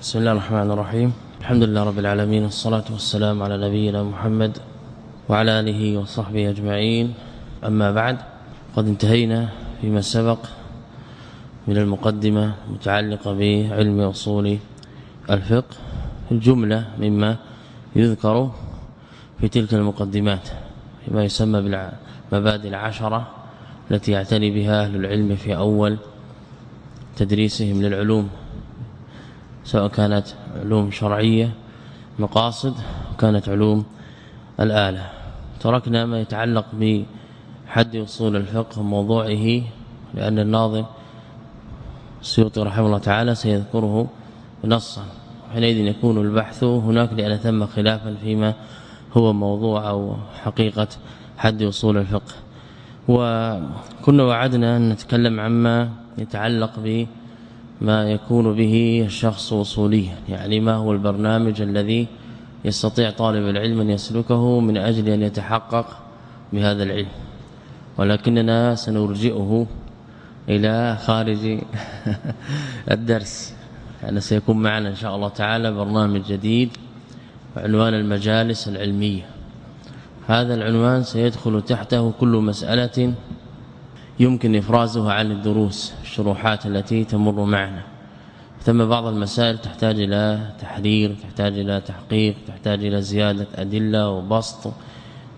بسم الله الرحمن الرحيم الحمد لله رب العالمين والصلاة والسلام على نبينا محمد وعلى آله وصحبه أجمعين أما بعد قد انتهينا فيما سبق من المقدمة متعلقة بعلم أصول الفقه الجملة مما يذكر في تلك المقدمات فيما يسمى بالمبادئ العشرة التي يعتني بها أهل العلم في أول تدريسهم للعلوم سواء كانت علوم شرعية مقاصد كانت علوم الآلة. تركنا ما يتعلق بحد أصول الفقه موضوعه لأن الناظم السيوطي رحمه الله تعالى سيذكره نصا. حينئذ يكون البحث هناك لأن ثم خلافا فيما هو موضوع أو حقيقة حد أصول الفقه. وكنا وعدنا أن نتكلم عما يتعلق بما يكون به الشخص اصوليا يعني ما هو البرنامج الذي يستطيع طالب العلم أن يسلكه من أجل أن يتحقق بهذا العلم. ولكننا سنرجئه إلى خارج الدرس. يعني سيكون معنا إن شاء الله تعالى برنامج جديد عنوان المجالس العلمية. هذا العنوان سيدخل تحته كل مسألة يمكن إفرازها عن الدروس الشروحات التي تمر معنا. ثم بعض المسائل تحتاج إلى تحرير تحتاج إلى تحقيق تحتاج إلى زيادة أدلة وبسط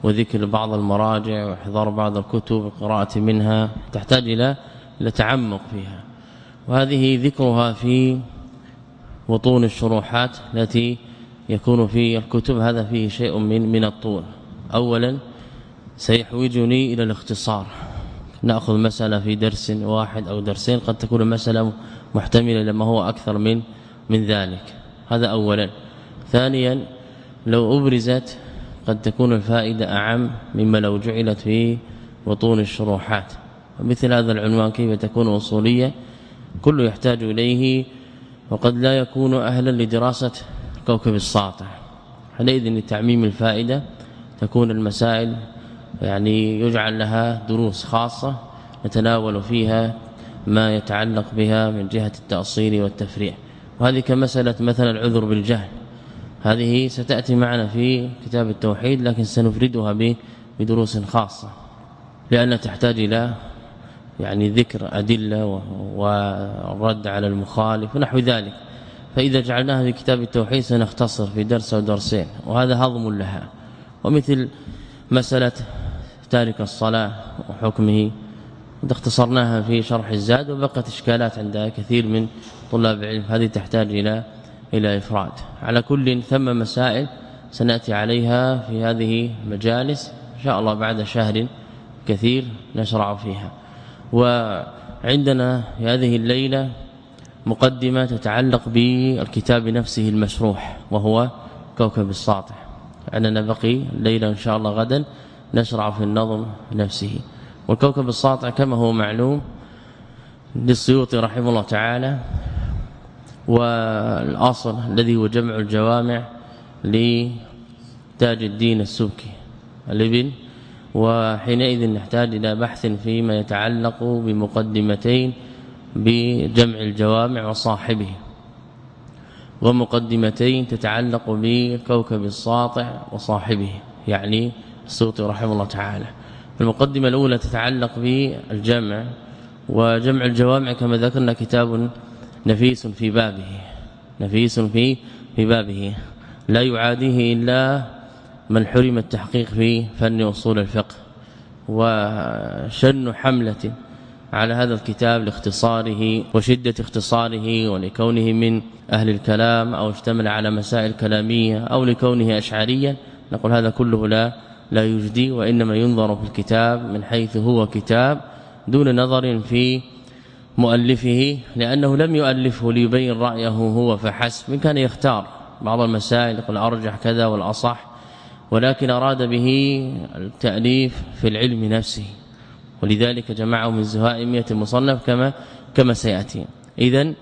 وذكر بعض المراجع وإحضار بعض الكتب قراءة منها تحتاج إلى إلى تعمق فيها. وهذه ذكرها في بطون الشروحات التي يكون في الكتب هذا فيه شيء من من الطول. اولا سيحوجني إلى الاختصار. نأخذ مسألة في درس واحد أو درسين. قد تكون المسألة محتملة لما هو أكثر من من ذلك. هذا اولا. ثانيا لو أبرزت قد تكون الفائدة أعم مما لو جعلت في بطون الشروحات. مثل هذا العنوان كيف تكون أصولية؟ كل يحتاج إليه وقد لا يكون أهلا لدراسة كوكب الساطع. حينئذ لتعميم الفائدة تكون المسائل يعني يجعل لها دروس خاصة نتناول فيها ما يتعلق بها من جهة التأصيل والتفريع. وهذه كمسألة مثلا العذر بالجهل. هذه ستأتي معنا في كتاب التوحيد لكن سنفردها بدروس خاصة لأنها تحتاج إلى يعني ذكر أدلة والرد على المخالف ونحو ذلك. فإذا جعلناها في كتاب التوحيد سنختصر في درس أو درسين وهذا هضم لها. ومثل مسألة تارك الصلاة وحكمه. اختصرناها في شرح الزاد وبقت إشكالات عند كثير من طلاب العلم. هذه تحتاج إلى إلى إفراد. على كل ثم مسائل سنأتي عليها في هذه المجالس. إن شاء الله بعد شهر كثير نشرع فيها. وعندنا في هذه الليلة مقدمة تتعلق بالكتاب نفسه المشروح وهو كوكب الساطع. أننا بقي الليلة إن شاء الله غدا. نشرع في النظم نفسه. والكوكب الساطع كما هو معلوم للسيوطي رحمه الله تعالى والأصل الذي هو جمع الجوامع لتاج الدين السبكي الابن وحينئذ نحتاج إلى بحث فيما يتعلق بمقدمتين بجمع الجوامع وصاحبه. ومقدمتين تتعلق بالكوكب الساطع وصاحبه يعني السوطي رحمه الله تعالى. المقدمة الأولى تتعلق بالجمع وجمع الجوامع كما ذكرنا كتاب نفيس في بابه. نفيس في في بابه. لا يعاديه إلا من حرم التحقيق في فن أصول الفقه. وشن حملة على هذا الكتاب لاختصاره وشدة اختصاره ولكونه من أهل الكلام أو اشتمل على مسائل كلامية أو لكونه أشعريا. نقول هذا كله لا لا يجدي وإنما ينظر في الكتاب من حيث هو كتاب دون نظر في مؤلفه لأنه لم يؤلفه ليبين رأيه هو فحسب. من كان يختار بعض المسائل يقول أرجح كذا والأصح ولكن أراد به التأليف في العلم نفسه ولذلك جمعه من زهاء 100 مصنف كما كما سيأتي. اذا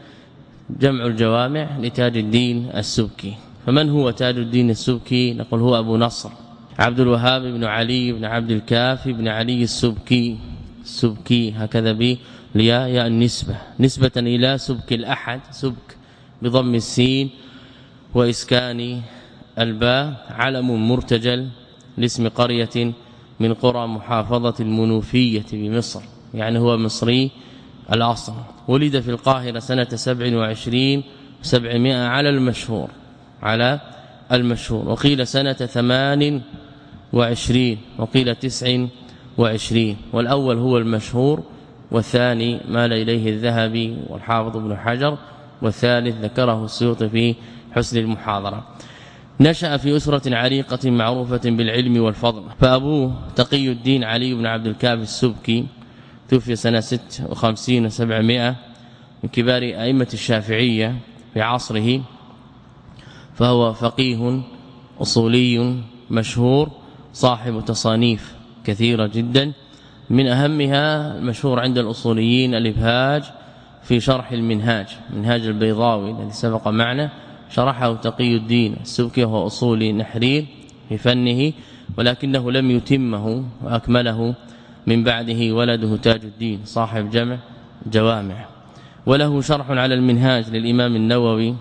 جمع الجوامع لتاج الدين السبكي. فمن هو تاج الدين السبكي؟ نقول هو أبو نصر. عبد الوهاب بن علي بن عبد الكافي بن علي السبكي السبكي هكذا به لياء يا النسبة نسبة إلى سبك الأحد سبك بضم السين وإسكان الباء علم مرتجل لاسم قرية من قرى محافظة المنوفية بمصر يعني هو مصري الأصل. ولد في القاهرة سنة 27 700 على المشهور على المشهور. وقيل سنة 28 وقيل 29 والأول هو المشهور والثاني مال إليه الذهبي والحافظ ابن حجر والثالث ذكره السيوطي في حسن المحاضرة. نشأ في أسرة عريقة معروفة بالعلم والفضل. فأبوه تقي الدين علي بن عبد الكافي السبكي توفي سنة 56 و700 من كبار أئمة الشافعية في عصره. فهو فقيه أصولي مشهور صاحب تصانيف كثيرة جدا. من أهمها المشهور عند الأصوليين الإبهاج في شرح المنهاج منهاج البيضاوي الذي سبق معنا. شرحه تقي الدين السبكي وهو أصولي نحرير في فنه ولكنه لم يتمه وأكمله. من بعده ولده تاج الدين صاحب جمع جوامع. وله شرح على المنهاج للإمام النووي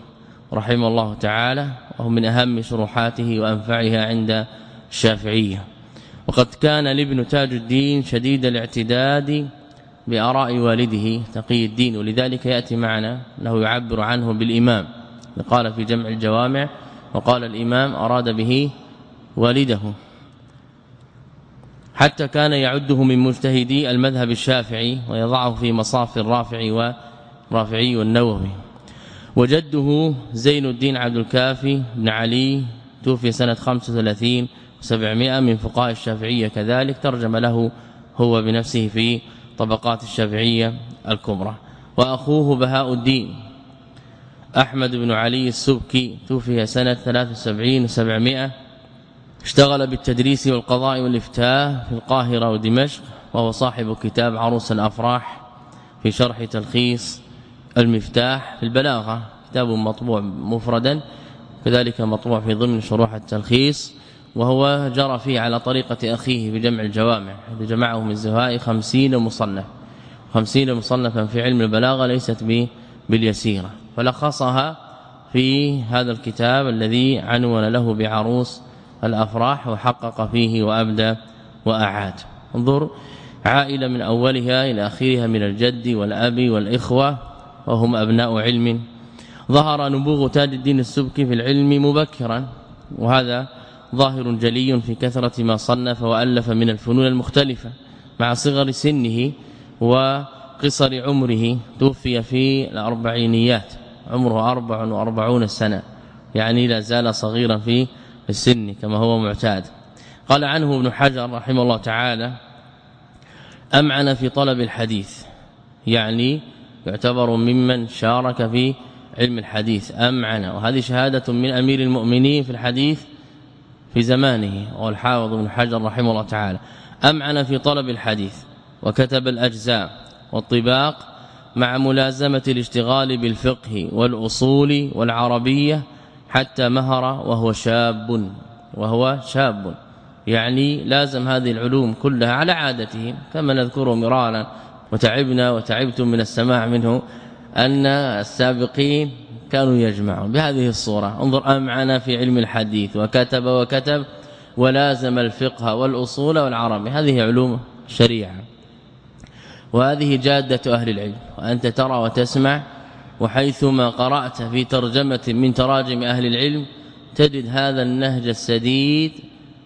رحمه الله تعالى وهو من أهم شروحاته وأنفعها عند الشافعية. وقد كان لابن تاج الدين شديد الاعتداد بآراء والده تقي الدين. ولذلك يأتي معنا انه يعبر عنه بالإمام. قال في جمع الجوامع وقال الإمام أراد به والده. حتى كان يعده من مجتهدي المذهب الشافعي ويضعه في مصاف الرافعي ورافعي والنووي وجده زين الدين عبد الكافي بن علي توفي سنة 35 و700 من فقهاء الشافعية كذلك ترجم له هو بنفسه في طبقات الشافعية الكبرى. وأخوه بهاء الدين أحمد بن علي السبكي توفي سنة 73 و700 اشتغل بالتدريس والقضاء والإفتاء في القاهرة ودمشق وهو صاحب كتاب عروس الأفراح في شرح تلخيص المفتاح في البلاغة. كتاب مطبوع مفردا كذلك مطبوع في ضمن شروح التلخيص. وهو جرى فيه على طريقة أخيه بجمع الجوامع إذا جمعه من الزهاء خمسين مصنف. خمسين مصنفا في علم البلاغة ليست باليسيرة. فلخصها في هذا الكتاب الذي عنون له بعروس الأفراح وحقق فيه وأبدى وأعاد. انظر عائلة من أولها إلى آخرها من الجد والأب والإخوة وهم أبناء علم. ظهر نبوغ تاج الدين السبكي في العلم مبكرا وهذا ظاهر جلي في كثرة ما صنف وألف من الفنون المختلفة مع صغر سنه وقصر عمره توفي في الأربعينيات. عمره 44 سنة. يعني لا زال صغيرا في السن كما هو معتاد. قال عنه ابن حجر رحمه الله تعالى أمعن في طلب الحديث. يعني يعتبر ممن شارك في علم الحديث. أمعن. وهذه شهادة من أمير المؤمنين في الحديث في زمانه والحافظ ابن حجر رحمه الله تعالى أمعن في طلب الحديث وكتب الأجزاء والطباق مع ملازمة الاشتغال بالفقه والأصول والعربية حتى مهر وهو شاب وهو شاب. يعني لازم هذه العلوم كلها على عادتهم كما نذكره مرارا وتعبنا وتعبتم من السماع منه أن السابقين كانوا يجمعون. بهذه الصورة. انظر أمعنا في علم الحديث. وكتب وكتب ولازم الفقه والأصول والعربي هذه علوم شريعة. وهذه جادة أهل العلم. وأنت ترى وتسمع وحيثما قرأت في ترجمة من تراجم أهل العلم تجد هذا النهج السديد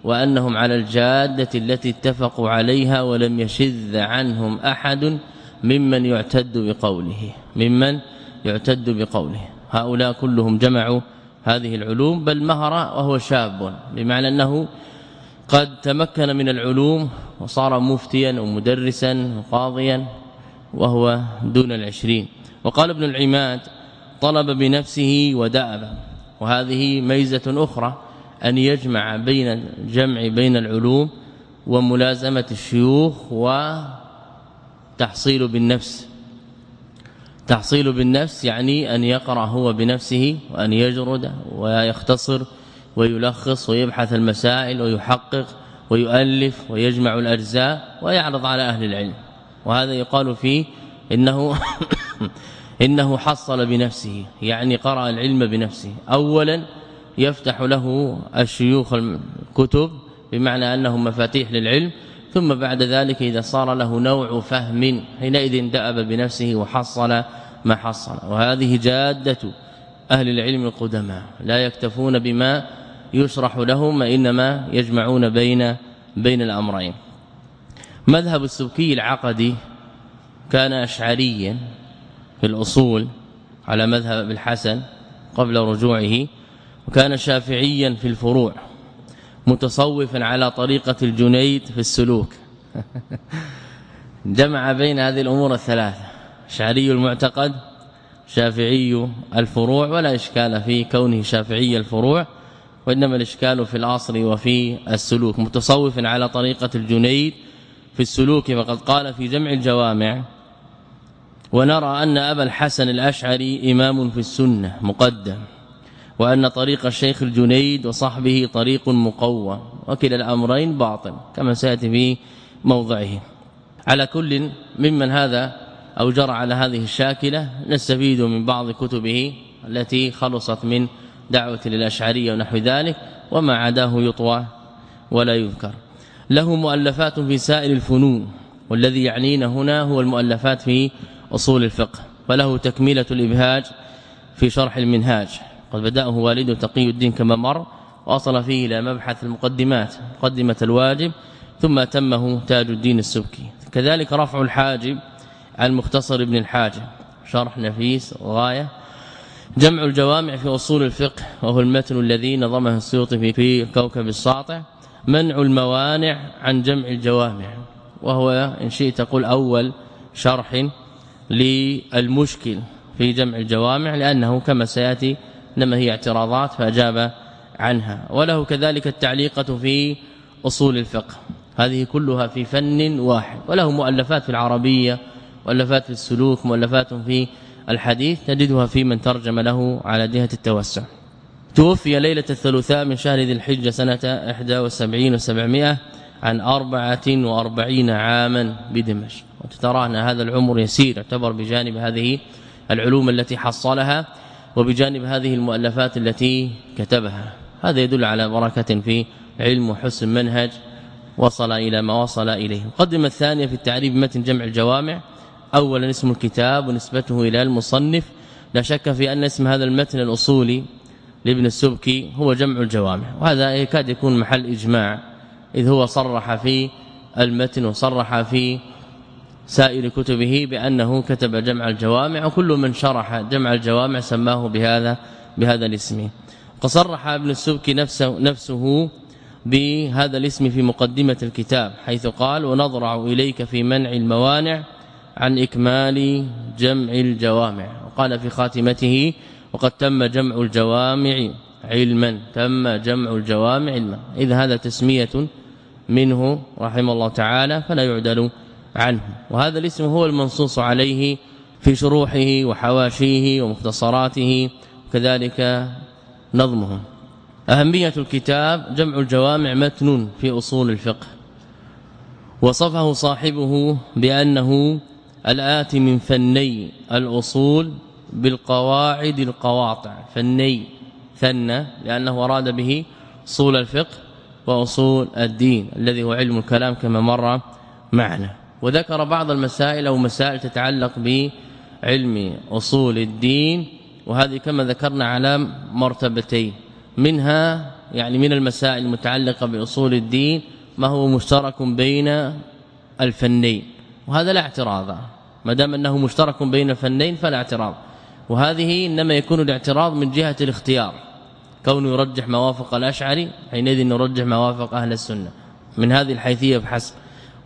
وأنهم على الجادة التي اتفقوا عليها ولم يشذ عنهم أحد ممن يعتد بقوله. ممن يعتد بقوله. هؤلاء كلهم جمعوا هذه العلوم بل مهر وهو شاب بمعنى أنه قد تمكن من العلوم وصار مفتيا ومدرسا وقاضيا وهو دون العشرين. وقال ابن العماد طلب بنفسه ودأب. وهذه ميزة أخرى أن يجمع بين الجمع بين العلوم وملازمة الشيوخ وتحصيل بالنفس. تحصيل بالنفس يعني أن يقرأ هو بنفسه وأن يجرد ويختصر ويلخص ويبحث المسائل ويحقق ويؤلف ويجمع الأجزاء ويعرض على أهل العلم. وهذا يقال فيه إنه إنه حصل بنفسه يعني قرأ العلم بنفسه. اولا يفتح له الشيوخ الكتب بمعنى أنهم مفاتيح للعلم ثم بعد ذلك إذا صار له نوع فهم حينئذ دأب بنفسه وحصل ما حصل. وهذه جادة أهل العلم القدماء. لا يكتفون بما يشرح لهم انما يجمعون بين بين الأمرين. مذهب السبكي العقدي كان اشعريا في الأصول على مذهب الحسن قبل رجوعه وكان شافعيا في الفروع متصوفا على طريقة الجنيد في السلوك. جمع بين هذه الأمور الثلاثة. شعري المعتقد شافعي الفروع ولا إشكال في كونه شافعي الفروع وإنما الإشكال في الأصل وفي السلوك. متصوف على طريقة الجنيد في السلوك فقد قال في جمع الجوامع ونرى أن أبا الحسن الأشعري إمام في السنة مقدم وأن طريق الشيخ الجنيد وصحبه طريق مقوى وكلا الأمرين باطل كما سيأتي في موضعه. على كل ممن هذا أو جرى على هذه الشاكلة نستفيد من بعض كتبه التي خلصت من دعوة للأشعرية ونحو ذلك وما عداه يطوى ولا يذكر. له مؤلفات في سائر الفنون والذي يعنينا هنا هو المؤلفات في أصول الفقه وله تكملة الإبهاج في شرح المنهاج. قد بدأه والده تقي الدين كما مر وأصل فيه إلى مبحث المقدمات مقدمة الواجب ثم تمه تاج الدين السبكي. كذلك رفع الحاجب عن مختصر ابن الحاجب شرح نفيس غاية. جمع الجوامع في أصول الفقه وهو المتن الذي نظمه السيوطي في, الكوكب الساطع. منع الموانع عن جمع الجوامع وهو إن شئت تقول أول شرح للمشكل في جمع الجوامع لأنه كما سيأتي إنما هي اعتراضات فأجاب عنها. وله كذلك التعليقة في أصول الفقه هذه كلها في فن واحد. وله مؤلفات في العربية مؤلفات في السلوك مؤلفات في الحديث تجدها في من ترجم له على جهة التوسع. توفي ليلة الثلاثاء من شهر ذي الحجة سنة 71 و700 عن 44 عاما بدمشق. وترى أن هذا العمر يسير يعتبر بجانب هذه العلوم التي حصلها وبجانب هذه المؤلفات التي كتبها. هذا يدل على بركة في علم وحسن منهج وصل إلى ما وصل إليه. المقدمه الثانية في التعريف متن جمع الجوامع. اولا اسم الكتاب ونسبته إلى المصنف. لا شك في أن اسم هذا المتن الأصولي لابن السبكي هو جمع الجوامع وهذا يكاد يكون محل إجماع إذ هو صرح في المتن وصرح في سائر كتبه بأنه كتب جمع الجوامع وكل من شرح جمع الجوامع سماه بهذا بهذا الاسم. فصرح ابن السبكي نفسه نفسه بهذا الاسم في مقدمة الكتاب حيث قال ونضرع إليك في منع الموانع عن إكمال جمع الجوامع. وقال في خاتمته وقد تم جمع الجوامع علما. تم جمع الجوامع علما. اذا هذا تسمية منه رحمه الله تعالى فلا يعدل عنه. وهذا الاسم هو المنصوص عليه في شروحه وحواشيه ومختصراته وكذلك نظمه أهمية الكتاب جمع الجوامع متن في أصول الفقه. وصفه صاحبه بأنه الآتي من فني الأصول بالقواعد القواطع. فني ثنى لأنه أراد به أصول الفقه وأصول الدين الذي هو علم الكلام كما مر معنا. وذكر بعض المسائل أو مسائل تتعلق بعلم أصول الدين وهذه كما ذكرنا على مرتبتين. منها يعني من المسائل المتعلقة بأصول الدين ما هو مشترك بين الفنين وهذا لا اعتراض. ما دام أنه مشترك بين الفنين فلا اعتراض. وهذه إنما يكون الاعتراض من جهة الاختيار كونه يرجح موافق الأشعري حينئذ نرجح موافق أهل السنة من هذه الحيثية بحسب.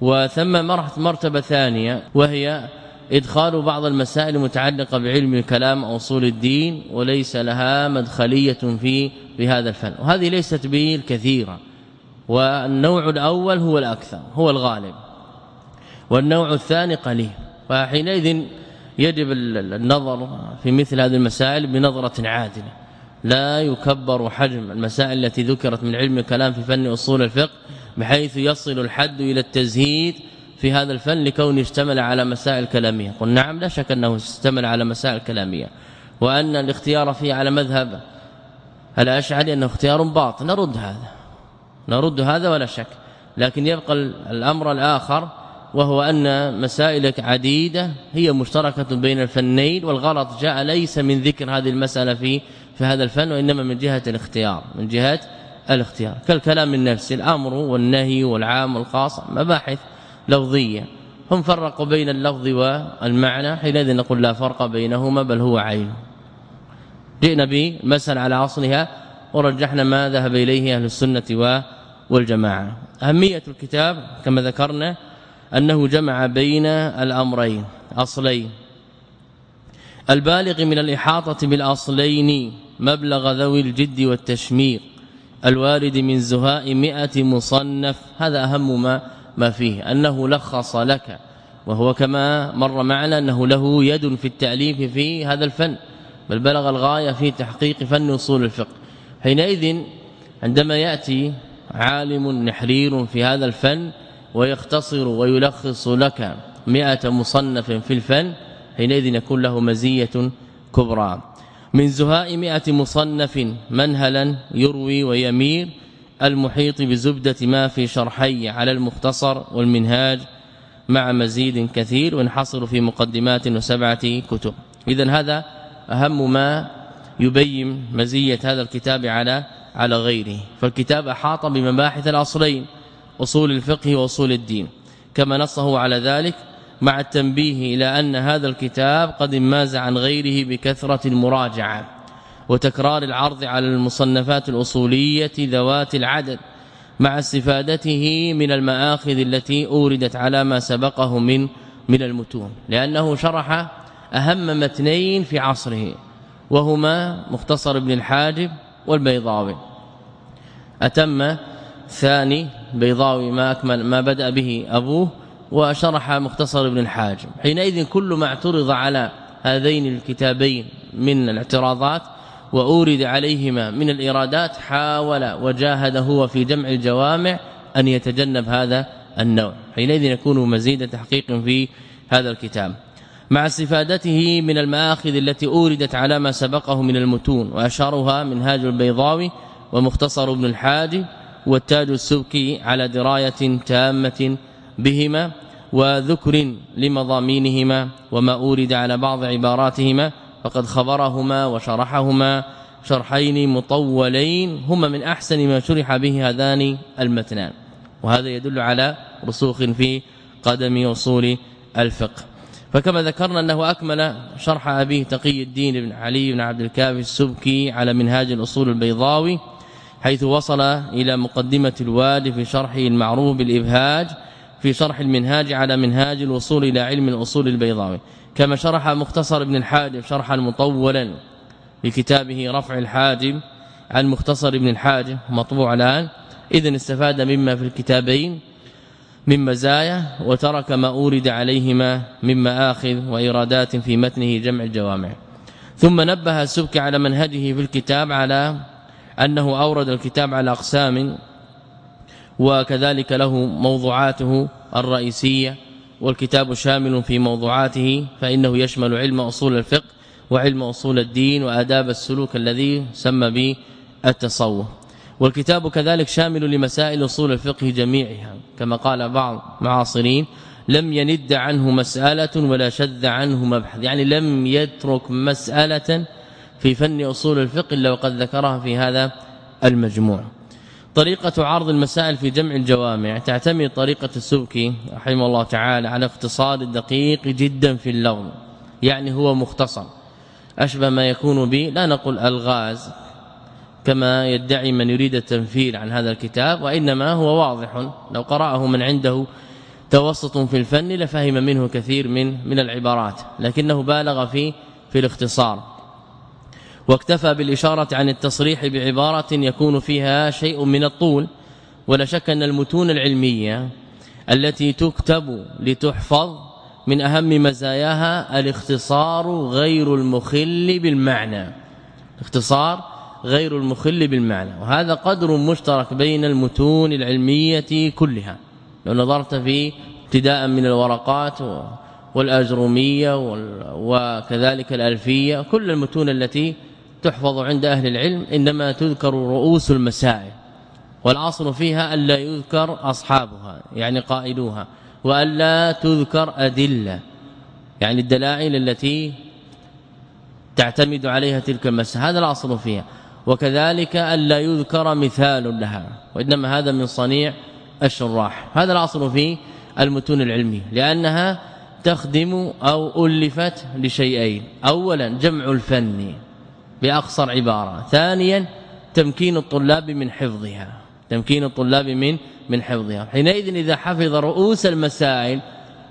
وثم مرتبة ثانية وهي إدخال بعض المسائل المتعلقه بعلم الكلام أو أصول الدين وليس لها مدخلية في بهذا الفن. وهذه ليست به الكثيره والنوع الأول هو الأكثر هو الغالب. والنوع الثاني قليل. فحينئذ يجب النظر في مثل هذه المسائل بنظرة عادلة. لا يكبر حجم المسائل التي ذكرت من علم الكلام في فن أصول الفقه بحيث يصل الحد إلى التزهيد في هذا الفن لكونه اشتمل على مسائل كلامية. قل نعم لا شك أنه اشتمل على مسائل كلامية. وأن الاختيار فيه على مذهب الأشعري أنه اختيار باطل. نرد هذا. نرد هذا ولا شك. لكن يبقى الأمر الآخر وهو أن مسائل عديدة هي مشتركة بين الفنين والغلط جاء ليس من ذكر هذه المسألة في في هذا الفن وإنما من جهة الاختيار من جهة الاختيار. كالكلام النفسي الأمر والنهي والعام والخاص مباحث لفظية. هم فرقوا بين اللفظ والمعنى حينئذ نقول لا فرق بينهما بل هو عين. جئنا بمسألة على أصلها ورجحنا ما ذهب إليه أهل السنة والجماعة. أهمية الكتاب كما ذكرنا أنه جمع بين الأمرين. أصلين. البالغ من الإحاطة بالأصلين مبلغ ذوي الجد والتشمير الوارد من زهاء مئة مصنف. هذا أهم ما ما فيه. أنه لخص لك وهو كما مر معنا أنه له يد في التأليف في هذا الفن بل بلغ الغاية في تحقيق فن أصول الفقه. حينئذ عندما يأتي عالم نحرير في هذا الفن ويختصر ويلخص لك مئة مصنف في الفن حينئذ يكون له مزية كبرى. من زهاء مئة مصنف منهلا يروي ويمير المحيط بزبدة ما في شرحي على المختصر والمنهاج مع مزيد كثير وينحصر في مقدمات وسبعة كتب. اذا هذا أهم ما يبين مزية هذا الكتاب على على غيره. فالكتاب أحاط بمباحث الأصلين. أصول الفقه وأصول الدين. كما نصه على ذلك مع التنبيه إلى أن هذا الكتاب قد انماز عن غيره بكثرة المراجعة وتكرار العرض على المصنفات الأصولية ذوات العدد مع استفادته من المآخذ التي أوردت على ما سبقه من من المتون. لأنه شرح أهم متنين في عصره وهما مختصر ابن الحاجب والبيضاوي. أتم ثاني بيضاوي ما أكمل ما بدأ به أبوه وشرح مختصر ابن الحاجب حينئذ كل ما اعترض على هذين الكتابين من الاعتراضات وأورد عليهما من الإرادات حاول وجاهد هو في جمع الجوامع أن يتجنب هذا النوع. حينئذ يكون مزيد تحقيق في هذا الكتاب. مع استفادته من المآخذ التي أوردت على ما سبقه من المتون واشارها منهاج البيضاوي ومختصر ابن الحاج والتاج السبكي على دراية تامة بهما وذكر لمضامينهما وما أورد على بعض عباراتهما فقد خبرهما وشرحهما شرحين مطولين هما من أحسن ما شرح به هذان المتنان. وهذا يدل على رسوخ في قدم أصول الفقه. فكما ذكرنا أنه أكمل شرح أبيه تقي الدين بن علي بن عبد الكافي السبكي على منهاج الأصول البيضاوي حيث وصل إلى مقدمة الوادي في شرحه المعروف بالإبهاج في شرح المنهاج على منهاج الوصول إلى علم الأصول البيضاوي. كما شرح مختصر ابن الحاجب شرحا مطولا في كتابه رفع الحاجب عن مختصر ابن الحاجب مطبوع الآن. اذا استفاد مما في الكتابين من مزايا وترك ما أورد عليهما من مآخذ وإرادات في متنه جمع الجوامع. ثم نبه السبكي على منهجه في الكتاب على أنه أورد الكتاب على أقسام وكذلك له موضوعاته الرئيسية والكتاب شامل في موضوعاته فإنه يشمل علم أصول الفقه وعلم أصول الدين وآداب السلوك الذي سمى به التصوف والكتاب كذلك شامل لمسائل أصول الفقه جميعها كما قال بعض معاصرين لم يند عنه مسألة ولا شذ عنه مبحث يعني لم يترك مسألة في فن أصول الفقه إلا وقد ذكرها في هذا المجموع. طريقة عرض المسائل في جمع الجوامع تعتمد طريقة السبكي رحمه الله تعالى على اختصار الدقيق جدا في اللفظ يعني هو مختصر. أشبه ما يكون به لا نقول ألغاز كما يدعي من يريد التنفير عن هذا الكتاب وإنما هو واضح. لو قرأه من عنده توسط في الفن لفهم منه كثير من من العبارات لكنه بالغ في في الاختصار. واكتفى بالإشارة عن التصريح بعبارة يكون فيها شيء من الطول ولا شك أن المتون العلمية التي تكتب لتحفظ من أهم مزاياها الاختصار غير المخل بالمعنى. اختصار غير المخل بالمعنى. وهذا قدر مشترك بين المتون العلمية كلها. لو نظرت في ابتداء من الورقات والأجرومية وكذلك الألفية كل المتون التي تحفظ عند أهل العلم إنما تذكر رؤوس المسائل والاصل فيها الا يذكر أصحابها يعني قائلوها والا تذكر أدلة يعني الدلائل التي تعتمد عليها تلك المسألة هذا الاصل فيها. وكذلك الا يذكر مثال لها وإنما هذا من صنيع الشراح. هذا الاصل في المتون العلميه لأنها تخدم أو ألفت لشيئين اولا جمع الفن بأقصر عبارة. ثانيا تمكين الطلاب من حفظها. تمكين الطلاب من من حفظها. حينئذ إذا حفظ رؤوس المسائل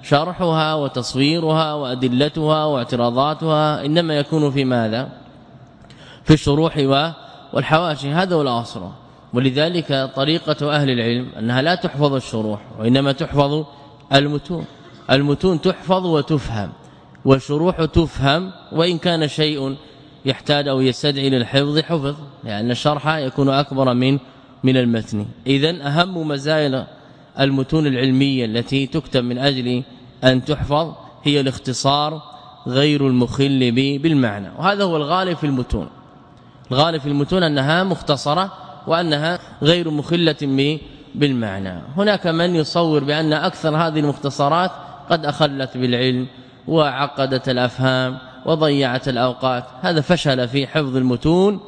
شرحها وتصويرها وأدلتها واعتراضاتها إنما يكون في ماذا؟ في الشروح والحواشي. هذا هو الأصل. ولذلك طريقة أهل العلم أنها لا تحفظ الشروح وإنما تحفظ المتون. المتون تحفظ وتفهم والشروح تفهم وإن كان شيء يحتاج أو يستدعي للحفظ حفظ لأن الشرح يكون أكبر من من المتن. اذا أهم مزايا المتون العلمية التي تكتب من أجل أن تحفظ هي الاختصار غير المخل بالمعنى. وهذا هو الغالب في المتون. الغالب في المتون أنها مختصرة وأنها غير مخلة بالمعنى. هناك من يصور بأن أكثر هذه المختصرات قد أخلت بالعلم وعقدت الأفهام وضيعت الأوقات. هذا فشل في حفظ المتون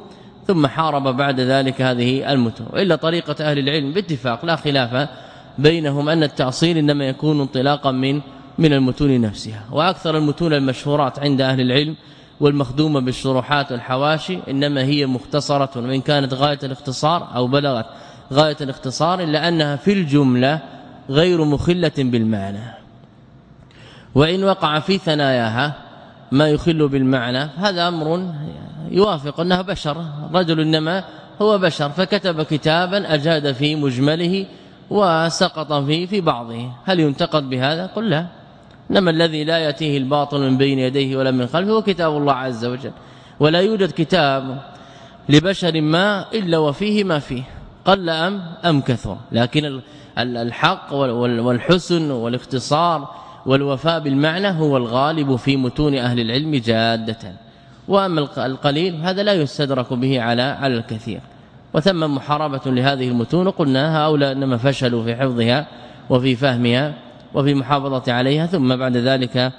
ثم حارب بعد ذلك هذه المتون. والا طريقة أهل العلم باتفاق لا خلاف بينهم أن التأصيل إنما يكون انطلاقا من من المتون نفسها. وأكثر المتون المشهورات عند أهل العلم والمخدومة بالشروحات والحواشي إنما هي مختصرة وإن كانت غاية الاختصار أو بلغت غاية الاختصار إلا أنها في الجملة غير مخلة بالمعنى. وإن وقع في ثناياها ما يخل بالمعنى هذا أمر يوافق انها بشر رجل إنما هو بشر فكتب كتابا أجاد في مجمله وسقط فيه في بعضه هل ينتقد بهذا؟ قل لا. إنما الذي لا يأتيه الباطل من بين يديه ولا من خلفه هو كتاب الله عز وجل ولا يوجد كتاب لبشر ما إلا وفيه ما فيه قل أم أم كثر لكن الحق والحسن والاختصار والوفاء بالمعنى هو الغالب في متون أهل العلم جادة. وأما القليل هذا لا يستدرك به على على الكثير. وثم محاربة لهذه المتون قلنا هؤلاء إنما فشلوا في حفظها وفي فهمها وفي محافظة عليها ثم بعد ذلك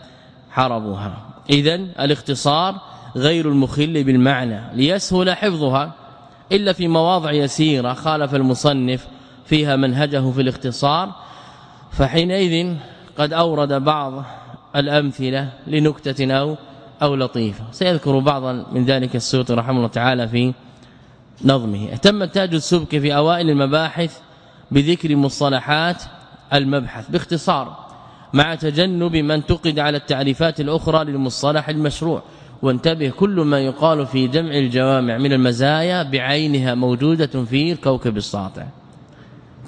حاربوها. اذا الاختصار غير المخل بالمعنى. ليسهل حفظها إلا في مواضع يسيرة خالف المصنف فيها منهجه في الاختصار فحينئذ قد أورد بعض الأمثلة لنكتة أو أو لطيفة. سيذكر بعضا من ذلك السيوطي رحمه الله تعالى في نظمه. اهتم تاج السبك في أوائل المباحث بذكر مصطلحات المبحث. باختصار مع تجنب ما انتقد على التعريفات الأخرى للمصطلح المشروع وانتبه كل ما يقال في جمع الجوامع من المزايا بعينها موجودة في الكوكب الساطع.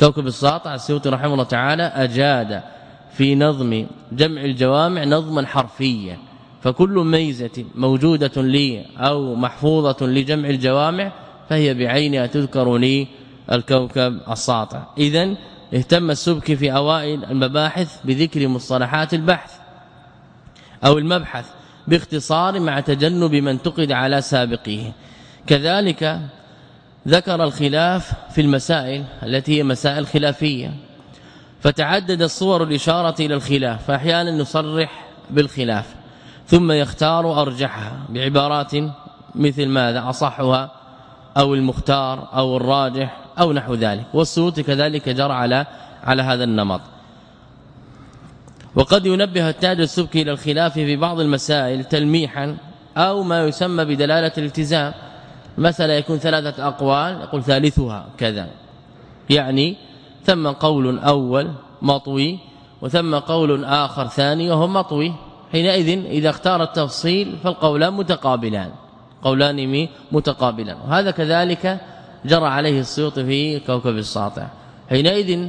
كوكب الساطع السيوطي رحمه الله تعالى أجاد في نظم جمع الجوامع نظما حرفيا فكل ميزة موجودة لي أو محفوظة لجمع الجوامع فهي بعينها تذكر لي الكوكب الساطع. اذا اهتم السبكي في أوائل المباحث بذكر مصطلحات البحث أو المبحث باختصار مع تجنب من انتقد على سابقيه كذلك ذكر الخلاف في المسائل التي هي مسائل خلافية فتعدد الصور الإشارة إلى الخلاف فأحيانا نصرح بالخلاف ثم يختار أرجحها بعبارات مثل ماذا أصحها أو المختار أو الراجح أو نحو ذلك والصوت كذلك جرى على على هذا النمط. وقد ينبه التاج السبكي إلى الخلاف في بعض المسائل تلميحا أو ما يسمى بدلالة الالتزام. مثلا يكون ثلاثة أقوال يقول ثالثها كذا يعني ثم قول أول مطوي وثم قول آخر ثاني وهو مطوي. حينئذ إذا اختار التفصيل فالقولان متقابلان. قولان متقابلان. وهذا كذلك جرى عليه السيوط في كوكب الساطع. حينئذ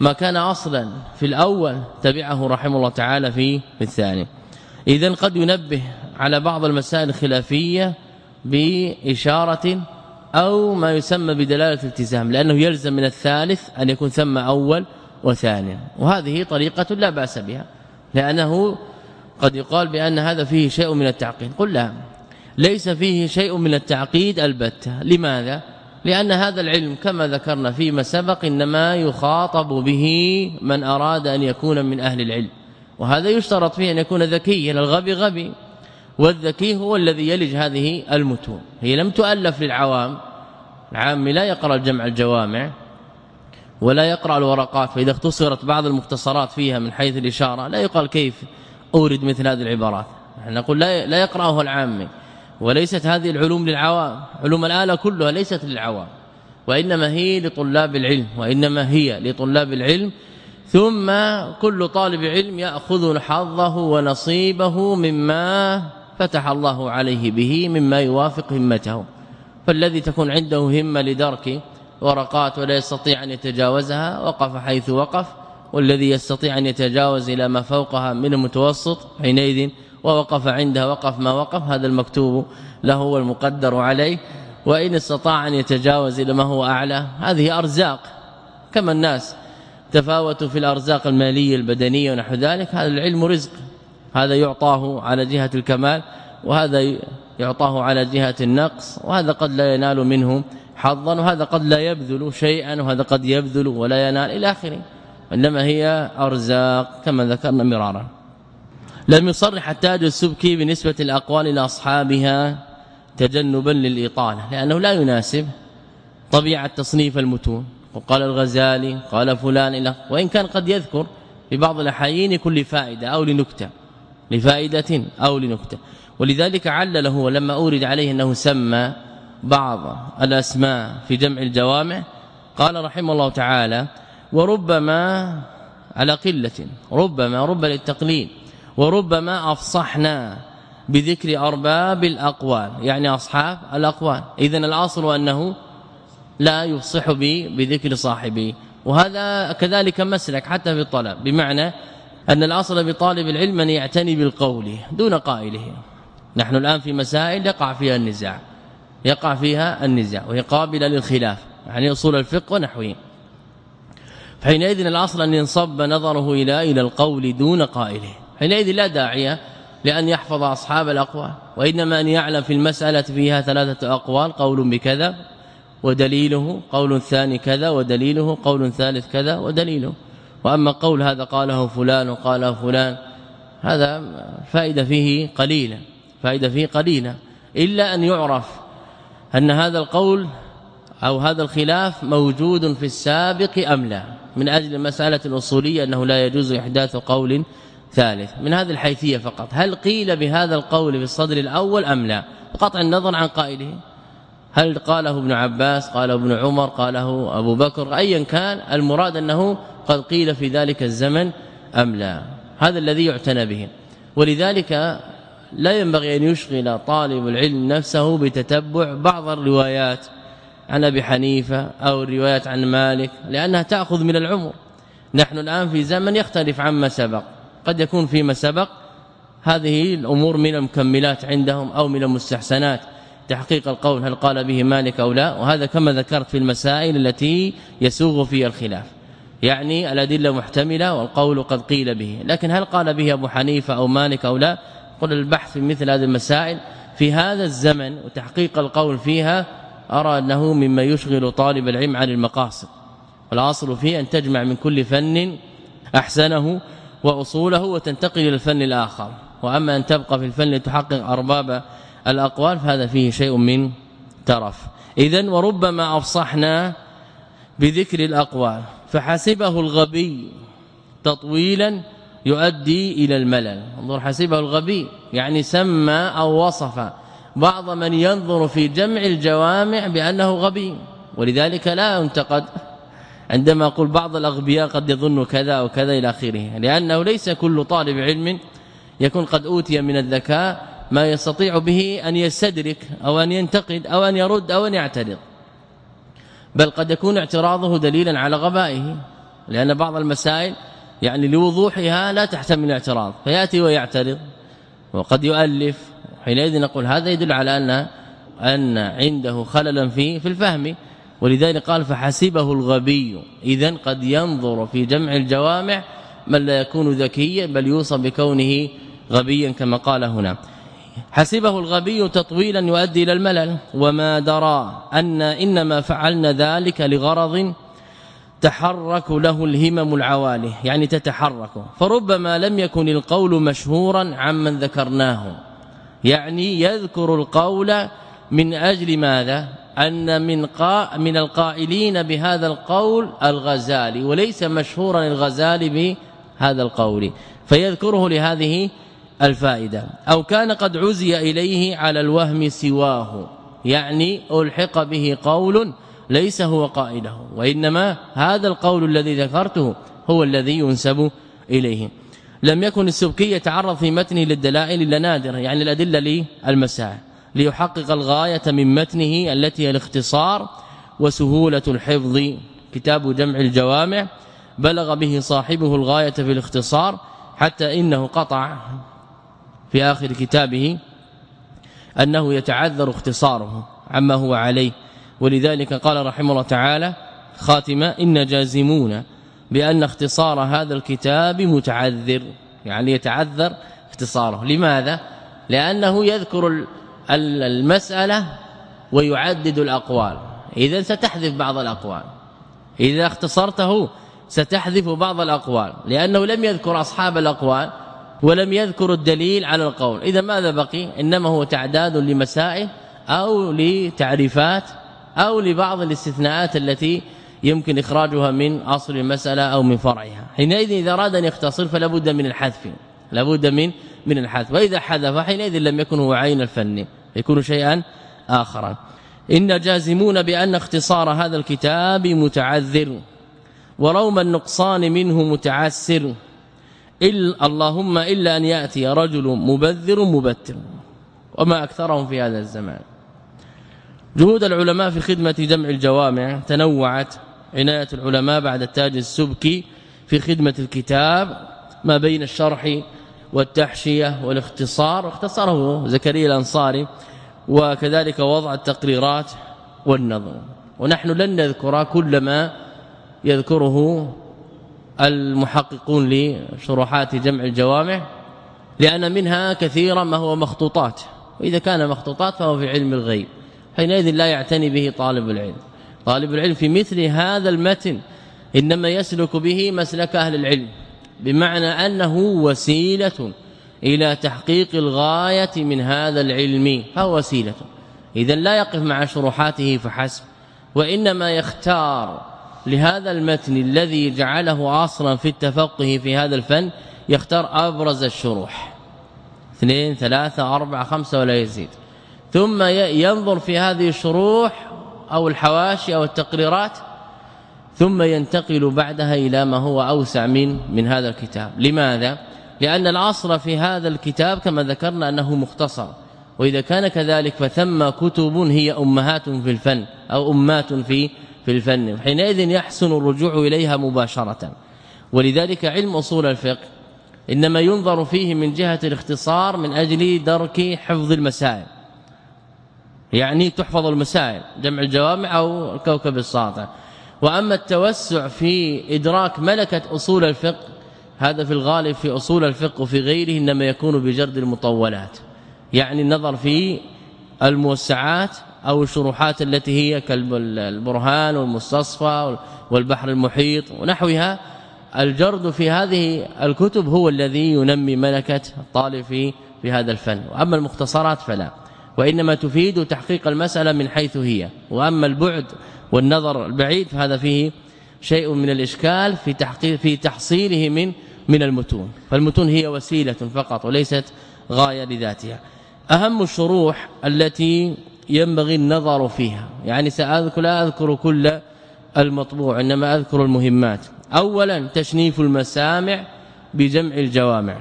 ما كان أصلا في الأول تبعه رحمه الله تعالى في الثاني. اذا قد ينبه على بعض المسائل الخلافية بإشارة أو ما يسمى بدلالة الالتزام لأنه يلزم من الثالث أن يكون ثم أول وثان وهذه طريقة لا بأس بها لأنه قد يقال بأن هذا فيه شيء من التعقيد. قل لا ليس فيه شيء من التعقيد البتة. لماذا؟ لأن هذا العلم كما ذكرنا فيما سبق إنما يخاطب به من أراد أن يكون من أهل العلم وهذا يشترط فيه أن يكون ذكيا الغبي غبي. والذكي هو الذي يلج هذه المتون. هي لم تؤلف للعوام. العام لا يقرأ الجمع الجوامع ولا يقرأ الورقات فإذا اختصرت بعض المختصرات فيها من حيث الإشارة لا يقال كيف أورد مثل هذه العبارات. نحن نقول لا لا يقرأه العامي وليست هذه العلوم للعوام. علوم الآلة كلها ليست للعوام. وإنما هي لطلاب العلم وإنما هي لطلاب العلم. ثم كل طالب علم يأخذ حظه ونصيبه مما فتح الله عليه به مما يوافق همته. فالذي تكون عنده همة لدرك ورقات ولا يستطيع أن يتجاوزها وقف حيث وقف والذي يستطيع أن يتجاوز إلى ما فوقها من المتوسط حينئذ ووقف عندها وقف ما وقف هذا المكتوب له والمقدر عليه. وإن استطاع أن يتجاوز إلى ما هو أعلى هذه أرزاق. كما الناس تفاوتوا في الأرزاق المالية البدنية ونحو ذلك هذا العلم رزق. هذا يعطاه على جهة الكمال وهذا يعطاه على جهة النقص وهذا قد لا ينال منه حظا وهذا قد لا يبذل شيئا وهذا قد يبذل ولا ينال إلى آخره. إنما هي أرزاق كما ذكرنا مرارا. لم يصرح التاج السبكي بنسبة الأقوال لاصحابها تجنبا للإطالة لأنه لا يناسب طبيعة تصنيف المتون. وقال الغزالي قال فلان إلى وإن كان قد يذكر في بعض الأحايين كل فائدة أو لنكتة. لفائدة أو لنكتة. ولذلك علله ولما أورد عليه أنه سمى بعض الأسماء في جمع الجوامع قال رحمه الله تعالى وربما على قلة ربما رب للتقليل وربما أفصحنا بذكر أرباب الأقوال. يعني أصحاب الأقوال. اذا الأصل أنه لا يفصح بذكر صاحبه وهذا كذلك مسلك حتى في الطلب. بمعنى أن الأصل بطالب العلم أن يعتني بالقول دون قائله. نحن الآن في مسائل يقع فيها النزاع. يقع فيها النزاع وهي قابلة للخلاف يعني أصول الفقه ونحوه. حينئذ الأصل أن ينصب نظره إلى إلى القول دون قائله. حينئذ لا داعي لأن يحفظ أصحاب الأقوال وإنما أن يعلم في المسألة فيها ثلاثة أقوال قول بكذا ودليله قول ثاني كذا ودليله قول ثالث كذا ودليله. وأما قول هذا قاله فلان وقاله فلان هذا فائدة فيه قليلة فائدة فيه قليلة. إلا أن يعرف أن هذا القول أو هذا الخلاف موجود في السابق أم لا من أجل المسألة الأصولية أنه لا يجوز إحداث قول ثالث. من هذه الحيثية فقط هل قيل بهذا القول في الصدر الأول أم لا؟ بقطع النظر عن قائله. هل قاله ابن عباس قاله ابن عمر قاله أبو بكر أيا كان المراد أنه قد قيل في ذلك الزمن أم لا؟ هذا الذي يعتنى به. ولذلك لا ينبغي أن يشغل طالب العلم نفسه بتتبع بعض الروايات عن أبي حنيفة أو الروايات عن مالك لأنها تأخذ من العمر. نحن الآن في زمن يختلف عما سبق. قد يكون فيما سبق هذه الأمور من المكملات عندهم أو من المستحسنات. تحقيق القول هل قال به مالك أو لا؟ وهذا كما ذكرت في المسائل التي يسوغ فيها الخلاف. يعني الأدلة محتملة والقول قد قيل به. لكن هل قال به أبو حنيفة أو مالك أو لا؟ قل البحث في مثل هذه المسائل. في هذا الزمن وتحقيق القول فيها أرى أنه مما يشغل طالب العلم عن المقاصد. والأصل فيه أن تجمع من كل فن أحسنه وأصوله وتنتقل إلى الفن الآخر. وأما أن تبقى في الفن لتحقق أرباب الأقوال فهذا فيه شيء من ترف. اذا وربما أفصحنا بذكر الأقوال. فحسبه الغبي تطويلا يؤدي إلى الملل. انظر حسبه الغبي يعني سمى أو وصف بعض من ينظر في جمع الجوامع بأنه غبي ولذلك لا ينتقد. عندما أقول بعض الأغبياء قد يظن كذا وكذا إلى آخره لأنه ليس كل طالب علم يكون قد أوتي من الذكاء ما يستطيع به أن يستدرك أو أن ينتقد أو أن يرد أو أن يعترض. بل قد يكون اعتراضه دليلا على غبائه لأن بعض المسائل يعني لوضوحها لا تحتمل الاعتراض فيأتي ويعترض وقد يؤلف. حينئذ نقول هذا يدل على أن أن عنده خللا في في الفهم ولذلك قال فحسبه الغبي. اذا قد ينظر في جمع الجوامع من لا يكون ذكيا بل يوصف بكونه غبيا كما قال هنا. حسبه الغبي تطويلا يؤدي إلى الملل وما درى أن إنما فعلنا ذلك لغرض تحرك له الهمم العوالي يعني تتحرك. فربما لم يكن القول مشهورا عمن ذكرناه. يعني يذكر القول من أجل ماذا؟ أن من قا من القائلين بهذا القول الغزالي وليس مشهورا الغزالي بهذا القول. فيذكره لهذه الفائدة. أو كان قد عزي إليه على الوهم سواه. يعني ألحق به قول ليس هو قائله. وإنما هذا القول الذي ذكرته هو الذي ينسب إليه. لم يكن السبكي يتعرض في متنه للدلائل الا نادرا يعني الأدلة للمسائل ليحقق الغاية من متنه التي هي الاختصار وسهولة الحفظ. كتاب جمع الجوامع. بلغ به صاحبه الغاية في الاختصار حتى إنه قطع في آخر كتابه أنه يتعذر اختصاره عما هو عليه. ولذلك قال رحمه الله تعالى خاتمة إن جازمون بأن اختصار هذا الكتاب متعذر. يعني يتعذر اختصاره. لماذا؟ لأنه يذكر المسألة ويعدد الأقوال. إذا ستحذف بعض الأقوال. إذا اختصرته ستحذف بعض الأقوال لأنه لم يذكر أصحاب الأقوال. ولم يذكر الدليل على القول. إذا ماذا بقي؟ إنما هو تعداد لمسائل أو لتعريفات أو لبعض الاستثناءات التي يمكن إخراجها من أصل المسألة أو من فرعها. حينئذ إذا أراد أن يختصر فلا بد من الحذف. لا بد من من الحذف. وإذا حذف حينئذ لم يكن هو عين الفن يكون شيئا آخرا. إن جازمون بأن اختصار هذا الكتاب متعذر وروم النقصان منه متعسر. إلا اللهم إلا أن يأتي رجل مبذر مبتر وما أكثرهم في هذا الزمان. جهود العلماء في خدمة جمع الجوامع تنوعت. عناية العلماء بعد التاج السبكي في خدمة الكتاب ما بين الشرح والتحشية والاختصار اختصره زكريا الأنصاري وكذلك وضع التقريرات والنظم. ونحن لن نذكر كل ما يذكره المحققون لشروحات جمع الجوامع لأن منها كثيرا ما هو مخطوطات وإذا كان مخطوطات فهو في علم الغيب حينئذ لا يعتني به طالب العلم. طالب العلم في مثل هذا المتن إنما يسلك به مسلك أهل العلم بمعنى أنه وسيلة إلى تحقيق الغاية من هذا العلم فهو وسيلة. اذا لا يقف مع شروحاته فحسب وإنما يختار لهذا المتن الذي جعله أصلا في التفقه في هذا الفن يختار أبرز الشروح. اثنين ثلاثة أربعة خمسة ولا يزيد. ثم ينظر في هذه الشروح أو الحواشي أو التقريرات ثم ينتقل بعدها إلى ما هو أوسع من من هذا الكتاب. لماذا؟ لأن العصر في هذا الكتاب كما ذكرنا أنه مختصر. وإذا كان كذلك فثم كتب هي أمهات في الفن أو أمات في في الفن حينئذ يحسن الرجوع إليها مباشرة. ولذلك علم أصول الفقه إنما ينظر فيه من جهة الاختصار من أجل درك حفظ المسائل. يعني تحفظ المسائل جمع الجوامع أو الكوكب الساطع. وأما التوسع في إدراك ملكة أصول الفقه هذا في الغالب في أصول الفقه وفي غيره إنما يكون بجرد المطولات. يعني النظر في الموسعات أو الشروحات التي هي كالبرهان والمستصفى والبحر المحيط ونحوها الجرد في هذه الكتب هو الذي ينمي ملكة الطالب في في هذا الفن. وأما المختصرات فلا. وإنما تفيد تحقيق المسألة من حيث هي. وأما البعد والنظر البعيد فهذا فيه شيء من الإشكال في تحقيق في تحصيله من من المتون. فالمتون هي وسيلة فقط وليست غاية لذاتها. أهم الشروح التي ينبغي النظر فيها. يعني ساذكر لا أذكر كل المطبوع إنما أذكر المهمات. اولا تشنيف المسامع بجمع الجوامع.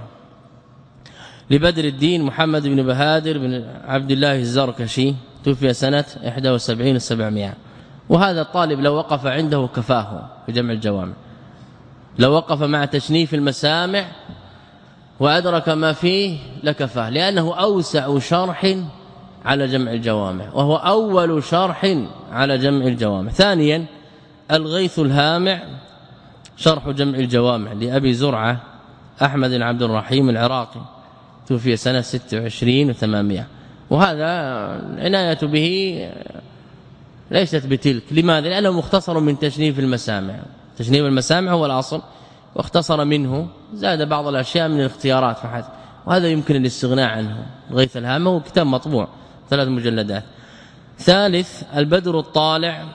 لبدر الدين محمد بن بهادر بن عبد الله الزركشي توفي سنة 71 700 وهذا الطالب لو وقف عنده كفاه في جمع الجوامع. لو وقف مع تشنيف المسامع وأدرك ما فيه لكفاه لأنه أوسع شرح على جمع الجوامع وهو أول شرح على جمع الجوامع. ثانيا الغيث الهامع شرح جمع الجوامع لأبي زرعة أحمد عبد الرحيم العراقي توفي سنة 26 و800 وهذا العناية به ليست بتلك. لماذا؟ لأنه مختصر من تشنيف المسامع. تشنيف المسامع هو الأصل واختصر منه زاد بعض الأشياء من الاختيارات فحسب. وهذا يمكن الاستغناء عنه. غيث الهامه هو كتاب مطبوع. ثلاث مجلدات. ثالث البدر الطالع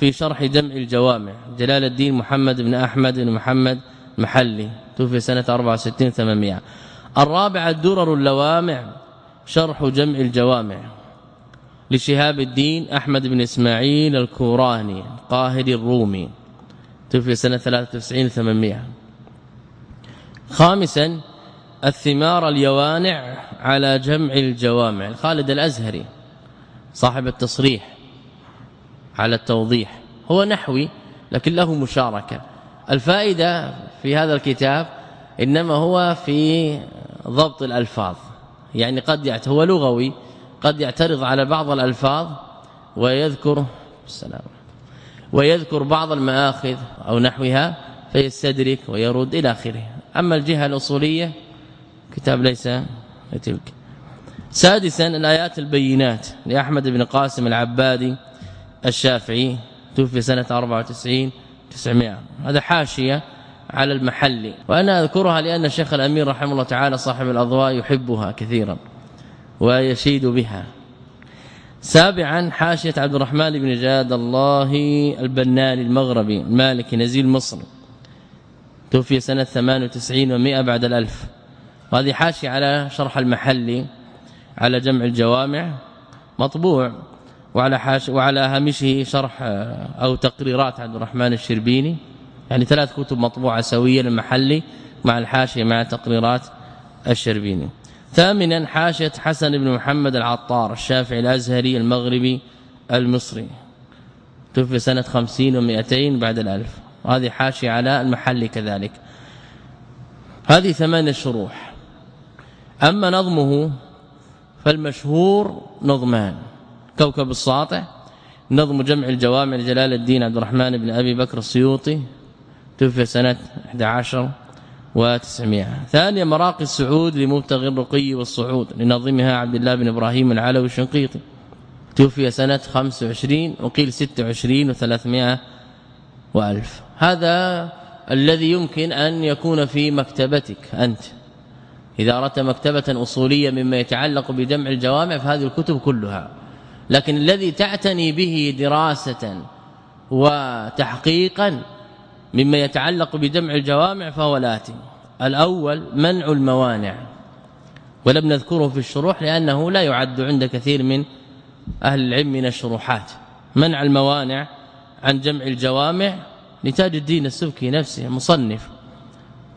في شرح جمع الجوامع. جلال الدين محمد بن أحمد بن محمد محلي توفي سنة 64 800 الرابع الدرر اللوامع شرح جمع الجوامع. لشهاب الدين أحمد بن إسماعيل الكوراني القاهري الرومي توفي سنة 93 800 خامسا الثمار اليوانع على جمع الجوامع. خالد الأزهري صاحب التصريح على التوضيح هو نحوي لكن له مشاركة. الفائدة في هذا الكتاب إنما هو في ضبط الألفاظ. يعني قد هو لغوي قد يعترض على بعض الألفاظ ويذكر السلام ويذكر بعض المآخذ أو نحوها فيستدرك ويرد إلى آخره. أما الجهة الأصولية كتاب ليس تلك سادسا الآيات البينات لأحمد بن قاسم العبادي الشافعي توفي سنة 94 900 هذا حاشية على المحلي وأنا أذكرها لأن الشيخ الأمير رحمه الله تعالى صاحب الأضواء يحبها كثيرا ويشيد بها. سابعا حاشية عبد الرحمن بن جاد الله البناني المغربي المالكي نزيل مصر توفي سنة 98 و100 بعد الألف. وهذه حاشية على شرح المحلي على جمع الجوامع مطبوع وعلى حاش وعلى هامشه شرح أو تقريرات عبد الرحمن الشربيني. يعني ثلاث كتب مطبوعة سوية للمحلي مع الحاشية مع تقريرات الشربيني. ثامنا حاشية حسن بن محمد العطار الشافعي الأزهري المغربي المصري. توفي سنة 50 و200 بعد الألف. وهذه حاشية على المحل كذلك. هذه ثمان شروح. أما نظمه فالمشهور نظمان. كوكب الساطع نظم جمع الجوامع لجلال الدين عبد الرحمن بن أبي بكر السيوطي توفي سنة 11 و900 ثانيا مراقي السعود لمبتغي الرقي والصعود لنظمها عبد الله بن إبراهيم العلوي الشنقيطي. توفي سنة 25 وقيل 26 و300 وألف. هذا الذي يمكن أن يكون في مكتبتك أنت. إذا أردت مكتبة أصولية مما يتعلق بجمع الجوامع فهذه الكتب كلها. لكن الذي تعتني به دراسة وتحقيقا مما يتعلق بجمع الجوامع فهو الآتي. الأول منع الموانع. ولم نذكره في الشروح لأنه لا يعد عند كثير من أهل العلم من الشروحات. منع الموانع عن جمع الجوامع لتاج الدين السبكي نفسه مصنف.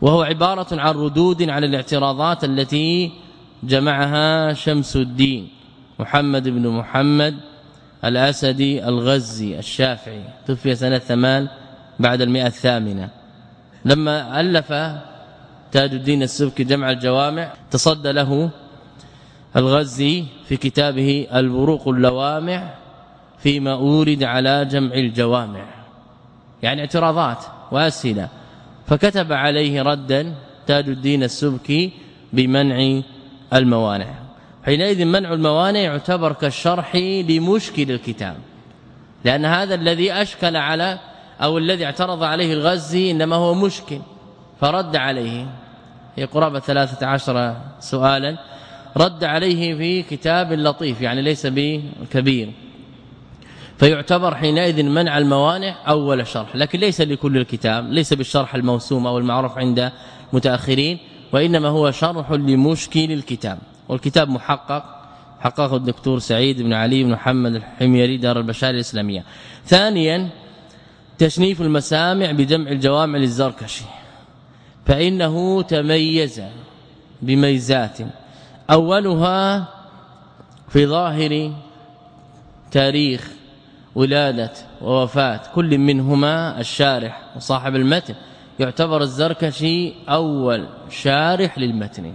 وهو عبارة عن ردود على الاعتراضات التي جمعها شمس الدين محمد بن محمد الأسدي الغزي الشافعي توفي سنة ثمان بعد المئة الثامنة. لما ألف تاج الدين السبكي جمع الجوامع تصدى له الغزي في كتابه البروق اللوامع فيما أورد على جمع الجوامع. يعني اعتراضات وأسئلة. فكتب عليه ردا تاج الدين السبكي بمنع الموانع. حينئذ منع الموانع يعتبر كالشرح لمشكل الكتاب لأن هذا الذي أشكل على أو الذي اعترض عليه الغزي إنما هو مشكل فرد عليه. هي قرابة 13 سؤالا رد عليه في كتاب لطيف يعني ليس بكبير. فيعتبر حينئذ منع الموانع أول شرح لكن ليس لكل الكتاب ليس بالشرح الموسوم أو المعروف عند متأخرين وإنما هو شرح لمشكل الكتاب والكتاب محقق حققه الدكتور سعيد بن علي بن محمد الحميري دار البشائر الإسلامية. ثانيا تشنيف المسامع بجمع الجوامع للزركشي فإنه تميز بميزات. أولها في ظاهر تاريخ ولادة ووفاة. كل منهما الشارح وصاحب المتن. يعتبر الزركشي أول شارح للمتن.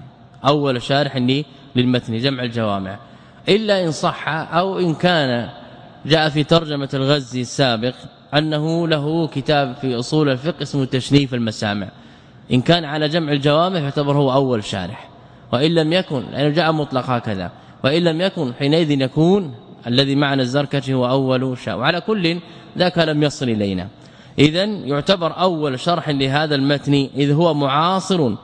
أول شارح للمتن جمع الجوامع. إلا إن صح أو إن كان جاء في ترجمة الغزي السابق أنه له كتاب في أصول الفقه اسمه تشنيف المسامع. إن كان على جمع الجوامع فاعتبر هو أول شارح. وإن لم يكن لأنه جاء مطلق هكذا. وإن لم يكن حينئذ يكون الذي معنا الزركشي هو أول شاء وعلى كل ذاك لم يصل إلينا. اذا يعتبر أول شرح لهذا المتن إذ هو معاصر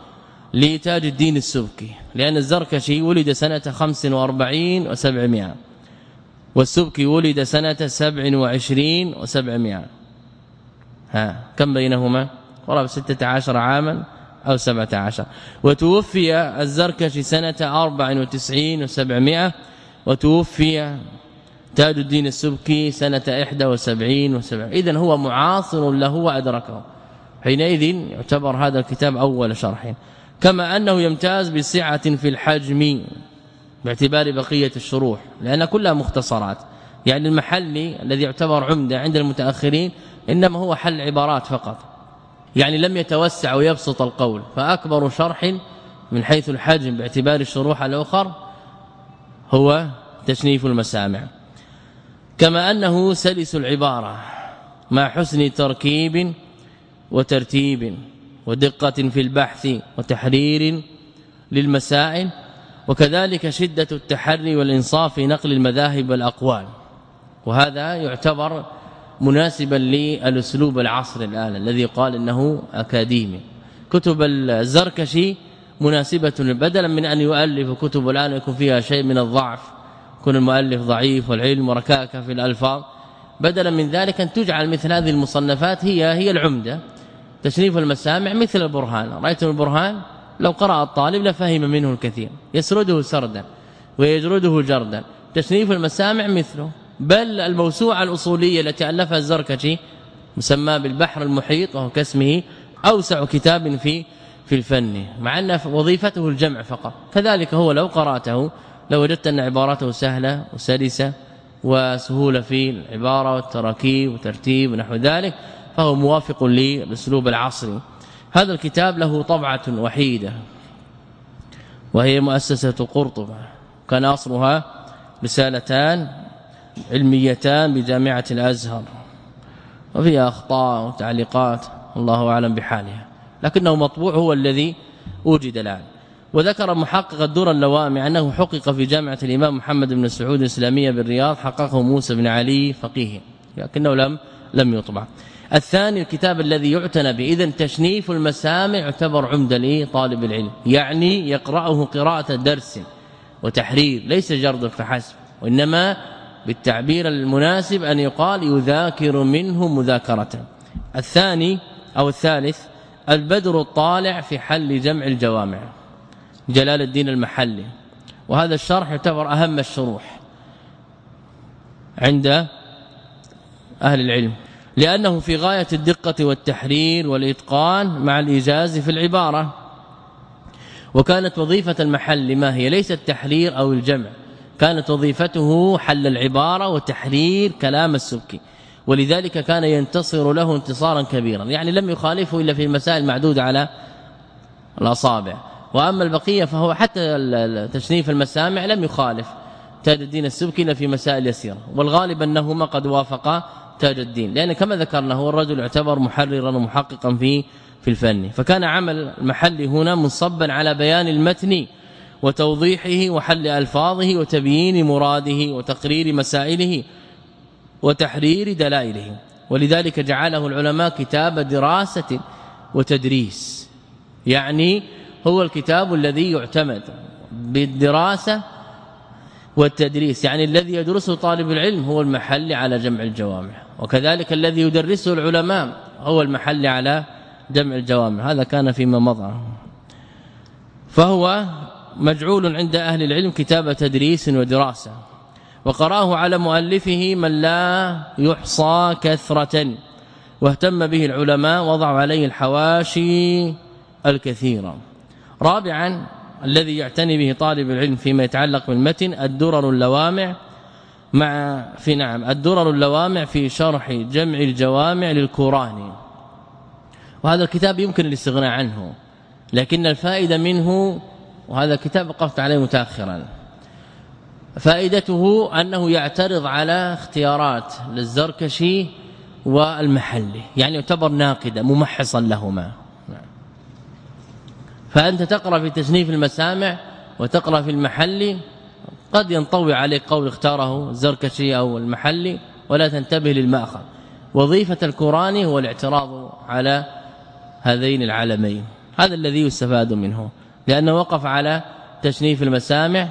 لتاج الدين السبكي. لأن الزركشي ولد سنة 45 و700 والسبكي ولد سنة 27 و700 ها كم بينهما؟ قرابه 16 عاما أو 17 وتوفي الزركشي سنة 94 و700 وتوفي تاج الدين السبكي سنة 71 و7 اذا هو معاصر له وأدركه. حينئذ يعتبر هذا الكتاب أول شرح. كما أنه يمتاز بسعة في الحجم باعتبار بقية الشروح لأن كلها مختصرات. يعني المحلي الذي يعتبر عمدة عند المتأخرين إنما هو حل عبارات فقط. يعني لم يتوسع ويبسط القول. فأكبر شرح من حيث الحجم باعتبار الشروح الأخر هو تشنيف المسامع. كما أنه سلس العبارة مع حسن تركيب وترتيب ودقة في البحث وتحرير للمسائل وكذلك شدة التحري والإنصاف في نقل المذاهب والأقوال. وهذا يعتبر مناسبا للاسلوب العصر الآن الذي قال إنه أكاديمي. كتب الزركشي مناسبة بدلا من أن يؤلف كتب الان يكون فيها شيء من الضعف يكون المؤلف ضعيف والعلم ركاكه في الألفاظ. بدلا من ذلك أن تجعل مثل هذه المصنفات هي هي العمدة. تشريف المسامع مثل البرهان. رايتم البرهان؟ لو قرأ الطالب لفهم منه الكثير. يسرده سردا ويجرده جردا. تشريف المسامع مثله. بل الموسوعة الأصولية التي الفها الزركشي مسمى بالبحر المحيط وهو كاسمه أوسع كتاب في في الفن مع أن وظيفته الجمع فقط. كذلك هو لو قرأته لو وجدت أن عبارته سهلة وسلسة وسهولة في العبارة والتراكيب وترتيب ونحو ذلك فهو موافق للاسلوب العصري هذا الكتاب له طبعة وحيدة وهي مؤسسة قرطبة. كان أصلها رسالتان علميتان بجامعة الأزهر وفيها أخطاء وتعليقات الله أعلم بحالها. لكنه مطبوع هو الذي وجد الآن. وذكر محقق الدور اللوامع أنه حقق في جامعة الإمام محمد بن سعود الإسلامية بالرياض حققه موسى بن علي فقيه لكنه لم لم يطبع. الثاني الكتاب الذي يعتنى به اذا تشنيف المسامع يعتبر عمدة لطالب العلم يعني يقرأه قراءة درس وتحرير ليس جرد فحسب وإنما بالتعبير المناسب أن يقال يذاكر منه مذاكرة. الثاني أو الثالث البدر الطالع في حل جمع الجوامع. جلال الدين المحلي. وهذا الشرح يعتبر أهم الشروح عند أهل العلم. لأنه في غاية الدقة والتحرير والإتقان مع الايجاز في العبارة. وكانت وظيفة المحلي ما هي؟ ليس التحرير أو الجمع. كانت وظيفته حل العبارة وتحرير كلام السبكي. ولذلك كان ينتصر له انتصارا كبيرا. يعني لم يخالفه إلا في مسائل معدودة على الأصابع. وأما البقية فهو حتى تشنيف المسامع لم يخالف تاج الدين السبكي في مسائل يسيرة. والغالب أنهما قد وافقا تاج الدين لأن كما ذكرنا هو الرجل يعتبر محررا ومحققا في في الفن. فكان عمل المحل هنا منصبا على بيان المتن وتوضيحه وحل ألفاظه وتبيين مراده وتقرير مسائله وتحرير دلائله. ولذلك جعله العلماء كتاب دراسة وتدريس يعني هو الكتاب الذي يعتمد بالدراسة والتدريس. يعني الذي يدرسه طالب العلم هو المحل على جمع الجوامع. وكذلك الذي يدرسه العلماء هو المحل على جمع الجوامع. هذا كان فيما مضى. فهو مجعول عند أهل العلم كتاب تدريس ودراسة. وقرأه على مؤلفه من لا يحصى كثرة واهتم به العلماء وضعوا عليه الحواشي الكثيرة. رابعا الذي يعتني به طالب العلم فيما يتعلق بالمتن الدرر اللوامع مع في نعم الدرر اللوامع في شرح جمع الجوامع للكوراني وهذا الكتاب يمكن الاستغناء عنه لكن الفائدة منه وهذا الكتاب وقفت عليه متاخرا. فائدته أنه يعترض على اختيارات للزركشي والمحلي يعني يعتبر ناقدا ممحصا لهما. فأنت تقرأ في تصنيف المسامع وتقرأ في المحلي قد ينطوي عليك قول اختاره الزركشي أو المحلي ولا تنتبه للمأخذ. وظيفة الكوراني هو الاعتراض على هذين العالمين. هذا الذي يستفاد منه لأنه وقف على تشنيف المسامع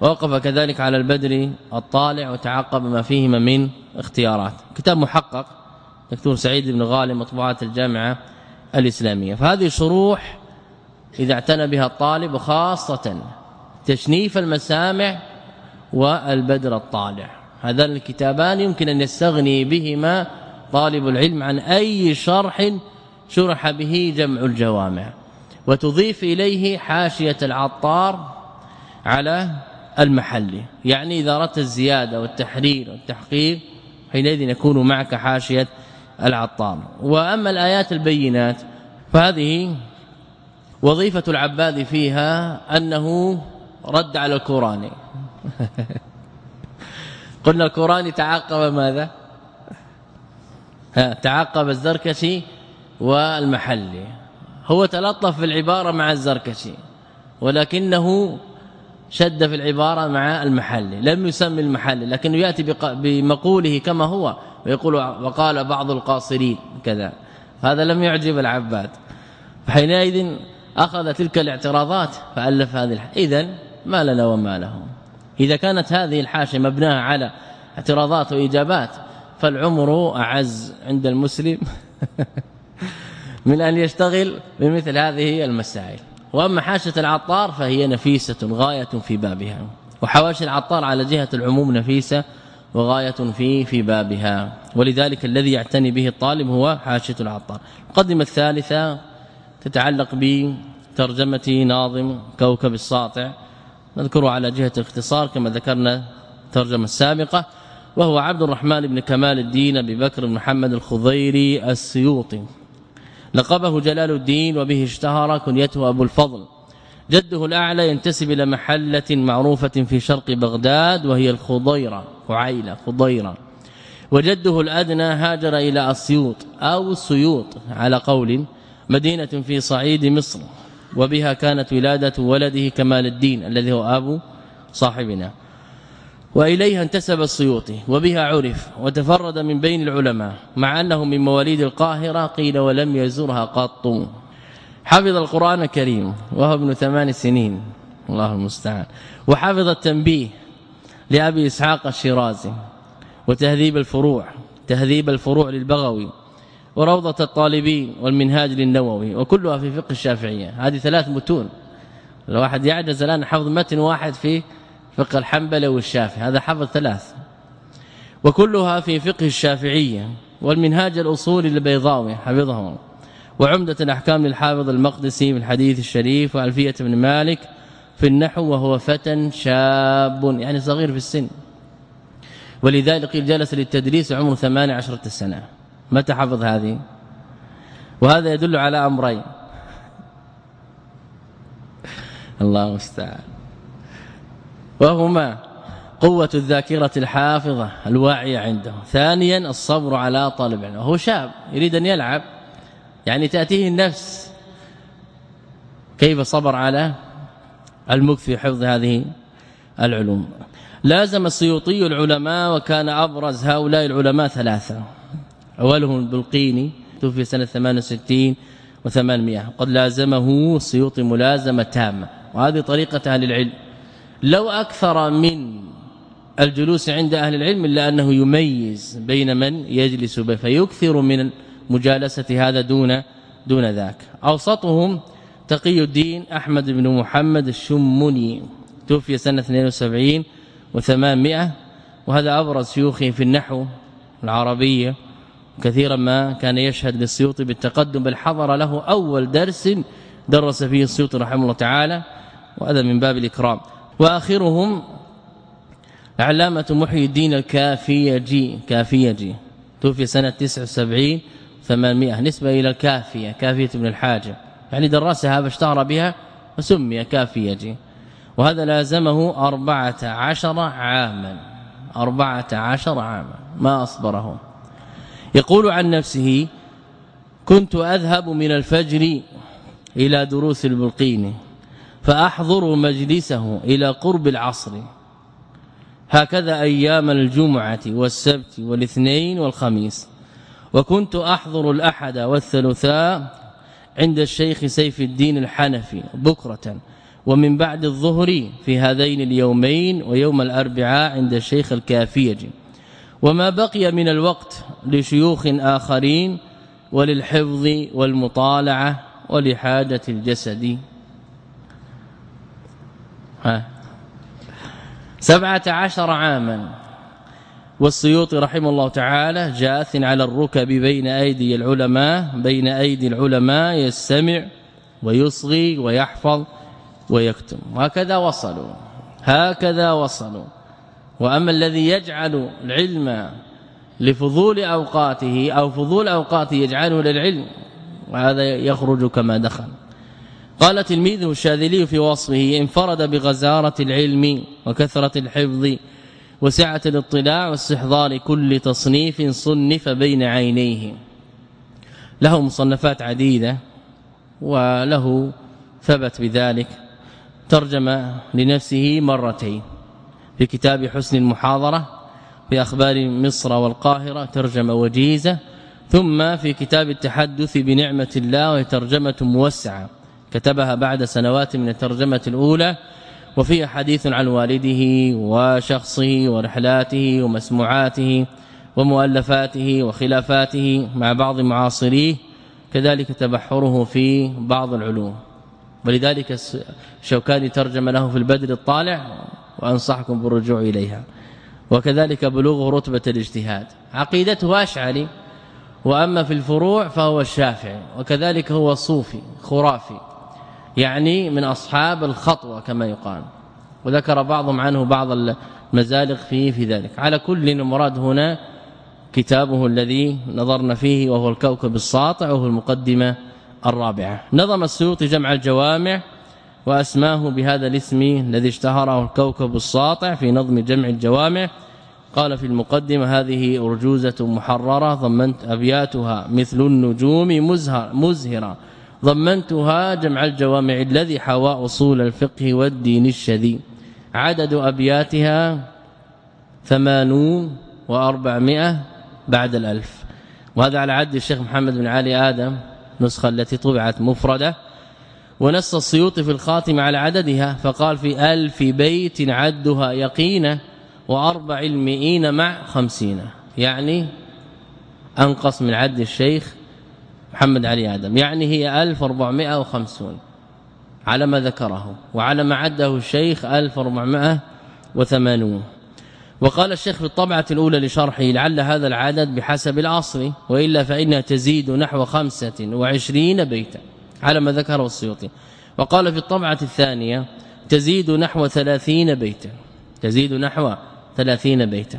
ووقف كذلك على البدر الطالع وتعقب ما فيهما من اختيارات. كتاب محقق دكتور سعيد بن غالب مطبوعات الجامعة الإسلامية. فهذه شروح إذا اعتنى بها الطالب وخاصة تشنيف المسامع والبدر الطالع. هذان الكتابان يمكن أن يستغني بهما طالب العلم عن أي شرح شرح به جمع الجوامع. وتضيف إليه حاشية العطار على المحل. يعني إذا أردت الزيادة والتحرير والتحقيق حينئذ يكون معك حاشية العطار. وأما الآيات البينات فهذه وظيفة العباد فيها أنه رد على الكوراني. قلنا الكوراني تعقب ماذا؟ تعقب الزركشي والمحلي. هو تلطف في العبارة مع الزركشي ولكنه شد في العبارة مع المحلي. لم يسمي المحلي لكنه يأتي بمقوله كما هو ويقول وقال بعض القاصرين كذا. هذا لم يعجب العباد. فحينئذ أخذ تلك الاعتراضات فألف هذه اذا ما لنا وما له. إذا كانت هذه الحاشية مبناها على اعتراضات وإجابات فالعمر أعز عند المسلم من أن يشتغل بمثل هذه المسائل. وأما حاشية العطار فهي نفيسة غاية في بابها. وحواشي العطار على جهة العموم نفيسة وغاية في في بابها. ولذلك الذي يعتني به الطالب هو حاشية العطار. المقدمه الثالثة تتعلق بترجمة ناظم كوكب الساطع. نذكره على جهة الاختصار كما ذكرنا الترجمة السابقة وهو عبد الرحمن بن كمال الدين أبي بكر بن محمد الخضيري السيوطي. لقبه جلال الدين وبه اشتهر كنيته أبو الفضل. جده الأعلى ينتسب إلى محلة معروفة في شرق بغداد وهي الخضيرة فعيله خضيرة. وجده الأدنى هاجر إلى اسيوط أو السيوط على قول مدينة في صعيد مصر وبها كانت ولادة ولده كمال الدين الذي هو أبو صاحبنا. وإليها انتسب السيوطي وبها عرف وتفرد من بين العلماء مع أنه من مواليد القاهرة قيل ولم يزرها قط. حفظ القرآن الكريم وهو ابن ثمان سنين. الله المستعان. وحفظ التنبيه لأبي إسحاق الشيرازي وتهذيب الفروع تهذيب الفروع للبغوي وروضة الطالبين والمنهاج للنووي وكلها في فقه الشافعية. هذه ثلاث متون. الواحد يعجز الآن حفظ متن واحد في فقه الحنبلي والشافعي. هذا حفظ ثلاث. وكلها في فقه الشافعية والمنهاج الأصولي للبيضاوي حفظهم. وعمدة الأحكام للحافظ المقدسي في الحديث الشريف وألفية بن مالك في النحو وهو فتى شاب يعني صغير في السن. ولذلك قيل جلس للتدريس عمره 18 سنة. متى حفظ هذه؟ وهذا يدل على أمرين. الله المستعان. وهما قوة الذاكرة الحافظة الواعية عنده. ثانيا الصبر على طالب العلم وهو شاب يريد أن يلعب. يعني تأتيه النفس. كيف صبر على المكث في حفظ هذه العلوم؟ لازم السيوطي العلماء وكان أبرز هؤلاء العلماء ثلاثة. أولهم البلقيني توفي سنة 68 و800 قد لازمه السيوطي ملازمة تامة وهذه طريقة أهل العلم. لو أكثر من الجلوس عند أهل العلم إلا أنه يميز بين من يجلس به فيكثر من مجالسة هذا دون دون ذاك. أوسطهم تقي الدين أحمد بن محمد الشمني توفي سنة 72 و800 وهذا أبرز شيوخه في النحو العربية. كثيرا ما كان يشهد للسيوطي بالتقدم بل حضر له أول درس درس فيه السيوطي رحمه الله تعالى وهذا من باب الإكرام. وآخرهم علامة محي الدين الكافيجي كافيجي توفي سنة 79 800 نسبة إلى الكافية كافية ابن الحاجة. يعني درسها فاشتهر بها وسمي كافيجي وهذا لازمه أربعة عشر عاما. أربعة عشر عاما. ما أصبره. يقول عن نفسه كنت أذهب من الفجر إلى دروس البلقين فأحضر مجلسه إلى قرب العصر. هكذا أيام الجمعة والسبت والاثنين والخميس. وكنت أحضر الأحد والثلاثاء عند الشيخ سيف الدين الحنفي بكرة ومن بعد الظهر في هذين اليومين ويوم الأربعاء عند الشيخ الكافيجي وما بقي من الوقت لشيوخ آخرين وللحفظ والمطالعة ولحاجة الجسد. ها. سبعة عشر عاما. والسيوطي رحمه الله تعالى جاث على الركب بين أيدي العلماء بين أيدي العلماء يستمع ويصغي ويحفظ ويكتم. وهكذا وصلوا. هكذا وصلوا. وأما الذي يجعل العلم لفضول أوقاته أو فضول أوقاته يجعله للعلم وهذا يخرج كما دخل. قال تلميذه الشاذلي في وصفه انفرد بغزارة العلم وكثرة الحفظ وسعة الاطلاع واستحضار كل تصنيف صنف بين عينيه. له مصنفات عديدة وله ثبت بذلك. ترجم لنفسه مرتين. في كتاب حسن المحاضرة في أخبار مصر والقاهرة ترجمة وجيزة. ثم في كتاب التحدث بنعمة الله وهي ترجمة موسعة. كتبها بعد سنوات من الترجمة الأولى. وفيها حديث عن والده وشخصه ورحلاته ومسموعاته ومؤلفاته وخلافاته مع بعض معاصريه. كذلك تبحره في بعض العلوم. ولذلك الشوكاني ترجم له في البدر الطالع. وأنصحكم بالرجوع إليها. وكذلك بلوغ رتبة الاجتهاد. عقيدته اشعري وأما في الفروع فهو الشافعي. وكذلك هو صوفي خرافي. يعني من أصحاب الخطوة كما يقال. وذكر بعضهم عنه بعض المزالق فيه في ذلك. على كل المراد هنا كتابه الذي نظرنا فيه وهو الكوكب الساطع وهو المقدمة الرابعة. نظم السيوطي جمع الجوامع وأسماه بهذا الاسم الذي اشتهره الكوكب الساطع في نظم جمع الجوامع. قال في المقدمة هذه أرجوزة محررة ضمنت أبياتها مثل النجوم مزهر مزهرة. ضمنتها جمع الجوامع الذي حوى أصول الفقه والدين الشذي. عدد أبياتها ثمانون وأربعمائة بعد الألف. وهذا على عد الشيخ محمد بن علي آدم نسخة التي طبعت مفردة. ونص السيوطي في الخاتم على عددها فقال في ألف بيت عدها يقينا وأربع المئين مع خمسين. يعني أنقص من عد الشيخ محمد علي آدم. يعني هي 1450 على ما ذكره وعلى ما عده الشيخ 1480 وقال الشيخ في الطبعة الأولى لشرحه لعل هذا العدد بحسب العصر وإلا فإنها تزيد نحو 25 بيتا. على ما ذكره السيوطي. وقال في الطبعة الثانية تزيد نحو 30 بيتا. تزيد نحو 30 بيتا.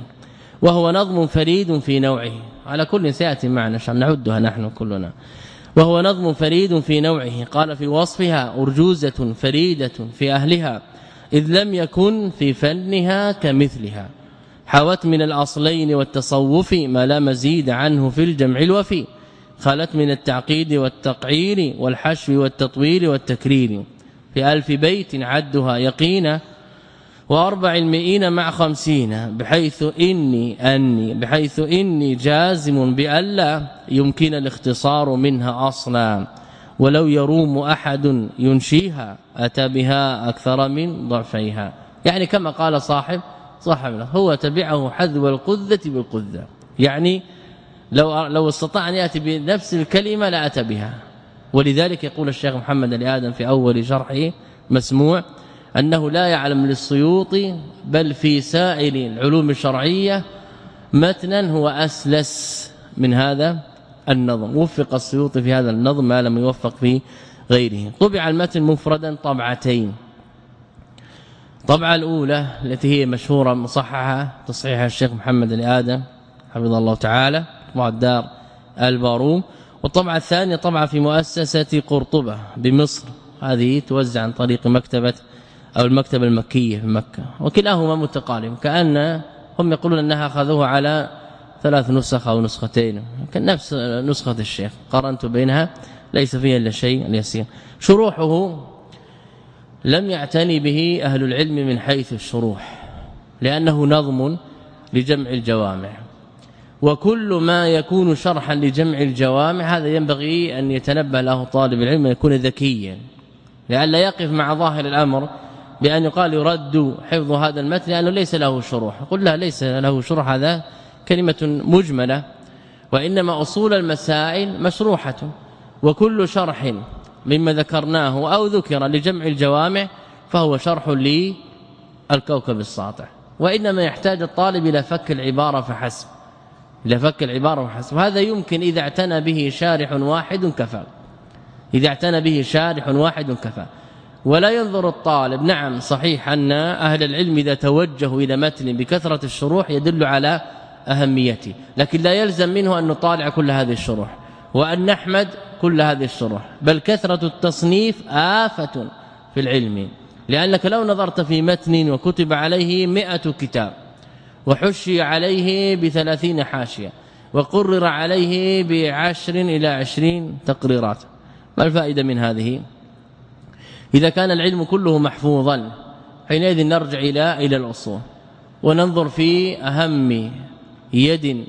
وهو نظم فريد في نوعه. على كل سيأتي معنا عشان نعدها نحن كلنا. وهو نظم فريد في نوعه. قال في وصفها أرجوزة فريدة في أهلها إذ لم يكن في فنها كمثلها. حوت من الأصلين والتصوف ما لا مزيد عنه في الجمع الوفي. خلت من التعقيد والتقعير والحشو والتطويل والتكرير. في ألف بيت عدها يقينا وأربع المئين مع خمسين. بحيث إني أني بحيث إني جازم بألا يمكن الاختصار منها أصلا. ولو يروم أحد ينشيها أتى بها أكثر من ضعفيها. يعني كما قال صاحب صاحب هو تبعه حذو القذة بالقذة. يعني لو لو استطاع أن يأتي بنفس الكلمة لا أتى بها. ولذلك يقول الشيخ محمد الادم في أول شرحه مسموع أنه لا يعلم للسيوطي بل في سائر العلوم الشرعية متنا هو أسلس من هذا النظم. وفق السيوطي في هذا النظم ما لم يوفق في غيره. طبع المتن مفردا طبعتين. الطبعه الأولى التي هي مشهورة مصححة تصحيح الشيخ محمد الادم حفظه الله تعالى طبعه الدار الباروم والطبعة الثانية طبعة في مؤسسة قرطبة بمصر. هذه توزع عن طريق مكتبة أو المكتبة المكية في مكة. وكلاهما متقارب كأن هم يقولون أنها أخذوه على ثلاث نسخ أو نسختين. كان نفس نسخة الشيخ. قرنت بينها. ليس فيها إلا شيء اليسير شروحه لم يعتني به أهل العلم من حيث الشروح. لأنه نظم لجمع الجوامع. وكل ما يكون شرحا لجمع الجوامع هذا ينبغي أن يتنبه له طالب العلم أن يكون ذكيا. لئلا يقف مع ظاهر الأمر بأن يقال يرد حفظ هذا المتن لأنه ليس له شروح. قل لا ليس له شروح هذا كلمة مجملة. وإنما أصول المسائل مشروحة. وكل شرح مما ذكرناه أو ذكر لجمع الجوامع فهو شرح للكوكب الساطع. وإنما يحتاج الطالب إلى فك العبارة فحسب. إلى فك العبارة فحسب هذا يمكن إذا اعتنى به شارح واحد كفى. إذا اعتنى به شارح واحد كفى. ولا ينظر الطالب نعم صحيح أن أهل العلم إذا توجهوا إلى متن بكثرة الشروح يدل على أهميته. لكن لا يلزم منه أن نطالع كل هذه الشروح وأن نحمد كل هذه الشروح. بل كثرة التصنيف آفة في العلم. لأنك لو نظرت في متن وكتب عليه مئة كتاب وحشي عليه بثلاثين حاشية وقرر عليه بعشر إلى عشرين تقريرات. ما الفائدة من هذه؟ إذا كان العلم كله محفوظا حينئذ نرجع إلى إلى الأصول وننظر في أهم يد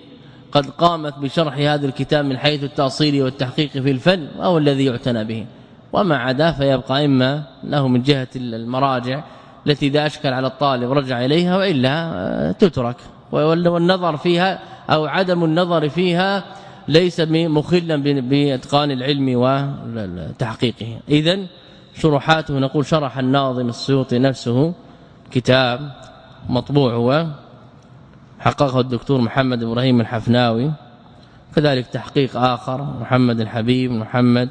قد قامت بشرح هذا الكتاب من حيث التأصيل والتحقيق في الفن وهو الذي يعتنى به. وما عدا فيبقى إما له من جهة المراجع التي إذا أشكل على الطالب رجع إليها وإلا تترك. والنظر فيها أو عدم النظر فيها ليس مخلا بإتقان العلم وتحقيقه اذا شروحاته نقول شرح الناظم السيوطي نفسه كتاب مطبوع هو حققه الدكتور محمد إبراهيم الحفناوي. كذلك تحقيق آخر محمد الحبيب محمد.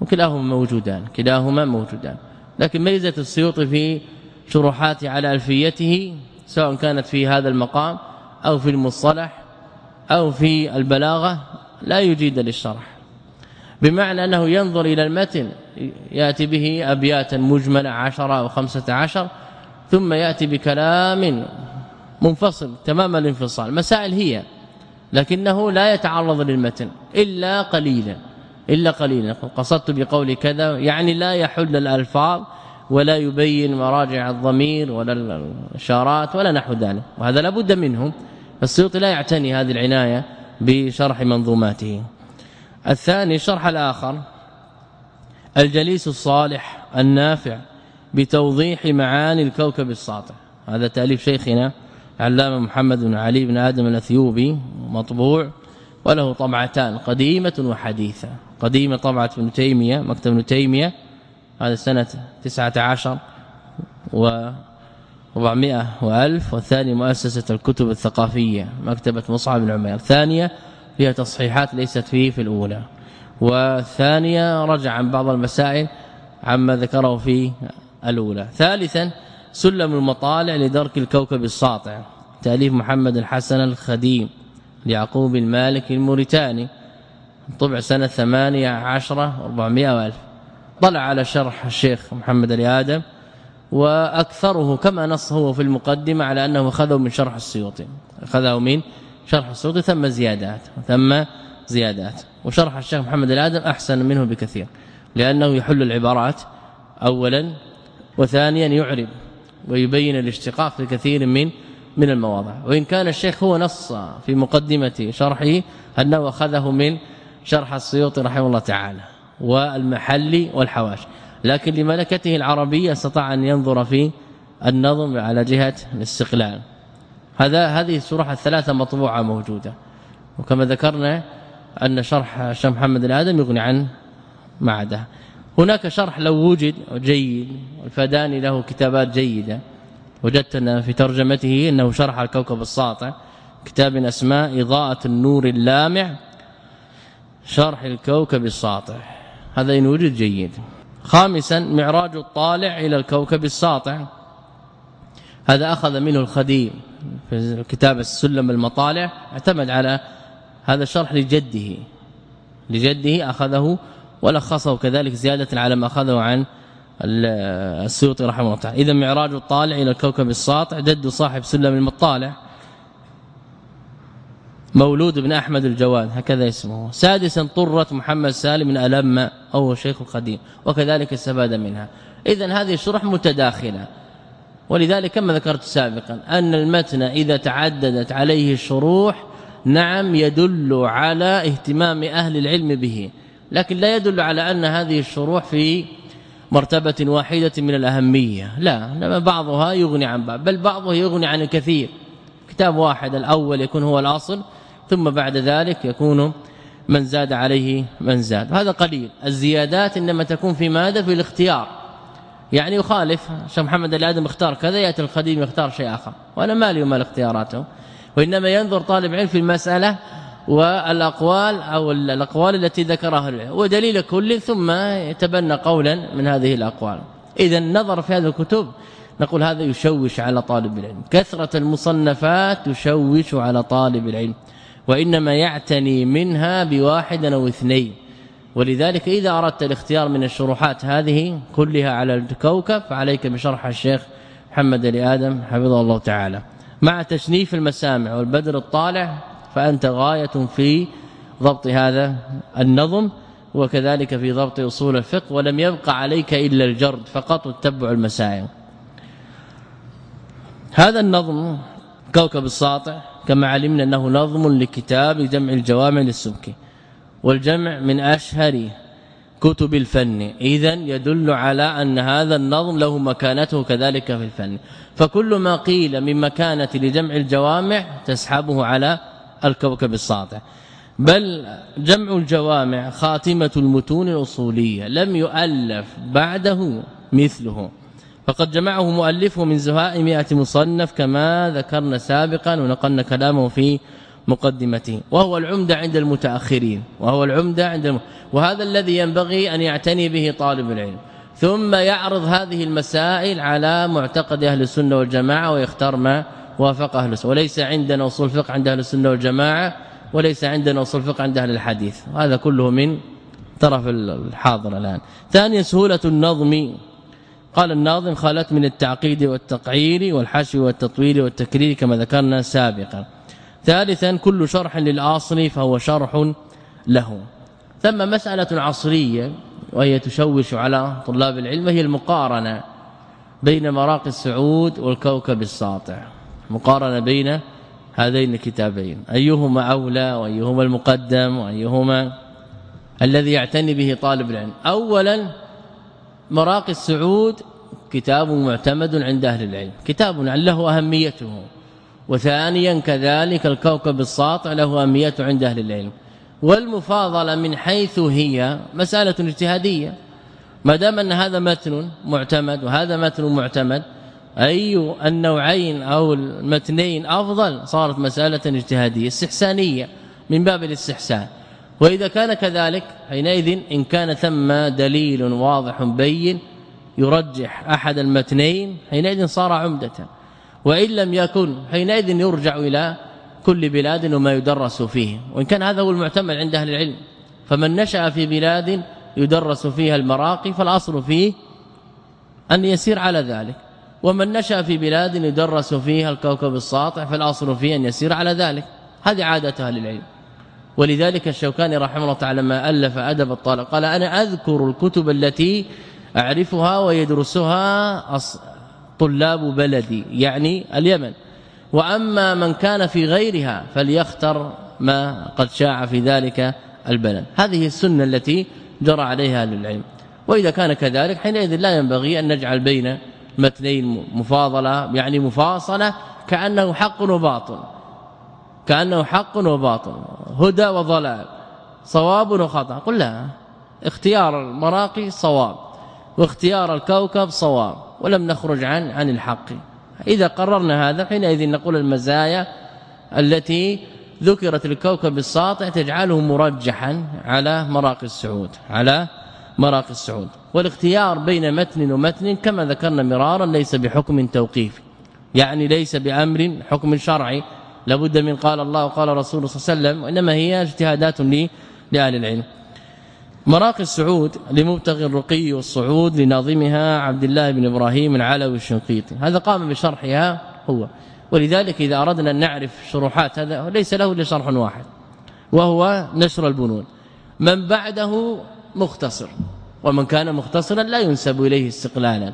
وكلاهما موجودان كلاهما موجودان. لكن ميزة السيوطي في شروحاته على ألفيته سواء كانت في هذا المقام أو في المصطلح أو في البلاغة لا يجيد للشرح. بمعنى أنه ينظر إلى المتن يأتي به أبياتا مجملة 10 أو 15 ثم يأتي بكلام منفصل تمام الانفصال مسائل هي لكنه لا يتعرض للمتن إلا قليلا. إلا قليلا. قصدت بقول كذا يعني لا يحل الألفاظ ولا يبين مراجع الضمير ولا الإشارات ولا نحو ذلك وهذا لابد منه. فالسيوطي لا يعتني هذه العناية بشرح منظوماته. الثاني شرح الآخر الجليس الصالح النافع بتوضيح معاني الكوكب الساطع. هذا تأليف شيخنا علامة محمد بن علي بن آدم الأثيوبي مطبوع وله طبعتان قديمة وحديثة. قديمة طبعة ابن تيمية مكتب ابن تيمية هذا سنة 19 و 400 وألف والثاني مؤسسة الكتب الثقافية مكتبة مصعب بن عمير. ثانية فيها تصحيحات ليست فيه في الأولى. والثانية رجع عن بعض المسائل عما ذكره في الأولى. ثالثا سلم المطالع لدرك الكوكب الساطع تأليف محمد الحسن الخديم ليعقوب المالك الموريتاني. طبع سنة ثمانية عشرة أربعمائة وألف. طلع على شرح الشيخ محمد الآدم وأكثره كما نص هو في المقدمة على أنه أخذه من شرح السيوطي. أخذه من شرح السيوطي ثم زيادات ثم زيادات. وشرح الشيخ محمد الآدم أحسن منه بكثير لأنه يحل العبارات اولا وثانيا يعرب ويبين الاشتقاق في كثير من من المواضع. وإن كان الشيخ هو نص في مقدمة شرحه أنه أخذه من شرح السيوطي رحمه الله تعالى والمحلي والحواشي. لكن لملكته العربية استطاع أن ينظر في النظم على جهة الاستقلال. هذا هذه الشروح الثلاثة مطبوعة موجودة. وكما ذكرنا أن شرح الشيخ محمد الادم يغني عن ما عدا هناك شرح لو وجد جيد الفداني له كتابات جيدة. وجدتنا في ترجمته أنه شرح الكوكب الساطع كتاب اسماء إضاءة النور اللامع. شرح الكوكب الساطع. هذا إن وجد جيد. خامسا معراج الطالع إلى الكوكب الساطع. هذا أخذ منه الخديم في كتاب السلم المطالع اعتمد على هذا الشرح لجده. لجده أخذه ولخصه كذلك زيادة على ما أخذه عن السيوطي رحمه الله تعالى. إذا معراج الطالع إلى الكوكب الساطع جد صاحب سلم المطالع. مولود بن أحمد الجواد هكذا اسمه. سادسا طرة محمد سالم من ألم أو شيخ القديم وكذلك استفاد منها. اذا هذه الشرح متداخلة. ولذلك كما ذكرت سابقا أن المتن إذا تعددت عليه الشروح نعم يدل على اهتمام أهل العلم به. لكن لا يدل على أن هذه الشروح في مرتبة واحدة من الأهمية. لا إنما بعضها يغني عن بعض بل بعضه يغني عن الكثير. كتاب واحد الأول يكون هو الأصل. ثم بعد ذلك يكون من زاد عليه من زاد. هذا قليل. الزيادات إنما تكون في ماذا في الاختيار. يعني يخالف. شيخ محمد الآدم اختار كذا يأتي الخديم يختار شيء آخر. وأنا مالي ومال اختياراته. وإنما ينظر طالب علم في المسألة والأقوال أو الأقوال التي ذكرها ودليل كل ثم يتبنى قولا من هذه الأقوال. اذا النظر في هذه الكتب نقول هذا يشوش على طالب العلم. كثرة المصنفات تشوش على طالب العلم. وإنما يعتني منها بواحد أو اثنين. ولذلك إذا أردت الاختيار من الشروحات هذه كلها على الكوكب فعليك بشرح الشيخ محمد لآدم حفظه الله تعالى. مع تشنيف المسامع والبدر الطالع فأنت غاية في ضبط هذا النظم وكذلك في ضبط أصول الفقه ولم يبقى عليك إلا الجرد فقط وتتبع المسائل. هذا النظم كوكب الساطع كما علمنا أنه نظم لكتاب جمع الجوامع للسبكي والجمع من أشهر كتب الفن. اذا يدل على أن هذا النظم له مكانته كذلك في الفن. فكل ما قيل من مكانة لجمع الجوامع تسحبه على الكوكب الساطع. بل جمع الجوامع خاتمة المتون الأصولية لم يؤلف بعده مثله. فقد جمعه مؤلفه من زهاء 100 مصنف كما ذكرنا سابقا ونقلنا كلامه في مقدمته. وهو العمدة عند المتأخرين. وهو العمدة عند الم... وهذا الذي ينبغي أن يعتني به طالب العلم. ثم يعرض هذه المسائل على معتقد أهل السنة والجماعة ويختار ما وافق أهل السنة. وليس عندنا أصول فقه عند أهل السنة والجماعة وليس عندنا أصول فقه عند أهل الحديث. هذا كله من طرف الحاضر الآن. ثانيا سهولة النظم قال الناظم خالت من التعقيد والتقعير والحشو والتطويل والتكرير كما ذكرنا سابقا. ثالثا كل شرح للاصل فهو شرح له. ثم مسألة عصرية وهي تشوش على طلاب العلم هي المقارنة بين مراقي السعود والكوكب الساطع. مقارنة بين هذين الكتابين. أيهما أولى وأيهما المقدم وأيهما الذي يعتني به طالب العلم؟ اولا مراقي السعود كتاب معتمد عند أهل العلم كتاب له أهميته وثانيا كذلك الكوكب الساطع له اهميه عند أهل العلم والمفاضلة من حيث هي مسألة اجتهادية. ما دام أن هذا متن معتمد وهذا متن معتمد أي النوعين أو المتنين أفضل صارت مسألة اجتهادية استحسانية من باب الاستحسان. وإذا كان كذلك حينئذ إن كان ثم دليل واضح بين يرجح أحد المتنين حينئذ صار عمدة. وإن لم يكن حينئذ يرجع إلى كل بلاد وما يدرس فيه. وإن كان هذا هو المعتمد عند أهل العلم. فمن نشأ في بلاد يدرس فيها المراقي فالأصل فيه أن يسير على ذلك. ومن نشأ في بلاد يدرس فيها الكوكب الساطع فالأصل فيه أن يسير على ذلك. هذه عادة أهل العلم. ولذلك الشوكاني رحمه الله تعالى ما ألف أدب الطالب قال أنا أذكر الكتب التي أعرفها ويدرسها طلاب بلدي يعني اليمن. وأما من كان في غيرها فليختر ما قد شاع في ذلك البلد. هذه السنة التي جرى عليها أهل العلم. وإذا كان كذلك حينئذ لا ينبغي أن نجعل بين متنين مفاضلة يعني مفاصلة كأنه حق وباطل. كأنه حق وباطل هدى وضلال صواب وخطأ. قل لا اختيار المراقي صواب واختيار الكوكب صواب ولم نخرج عن عن الحق. إذا قررنا هذا حينئذ نقول المزايا التي ذكرت الكوكب الساطع تجعله مرجحا على مراقي السعود على مراقي السعود. والاختيار بين متن ومتن كما ذكرنا مرارا ليس بحكم توقيفي يعني ليس بأمر حكم شرعي. لابد من قال الله وقال رسول صلى الله عليه وسلم وإنما هي اجتهادات لاهل العلم. مراقي السعود لمبتغي الرقي والصعود لناظمها عبد الله بن إبراهيم العلوي الشنقيطي. هذا قام بشرحها هو. ولذلك إذا أردنا أن نعرف شروحات هذا ليس له إلا شرح واحد وهو نشر البنون. من بعده مختصر ومن كان مختصرا لا ينسب إليه استقلالا.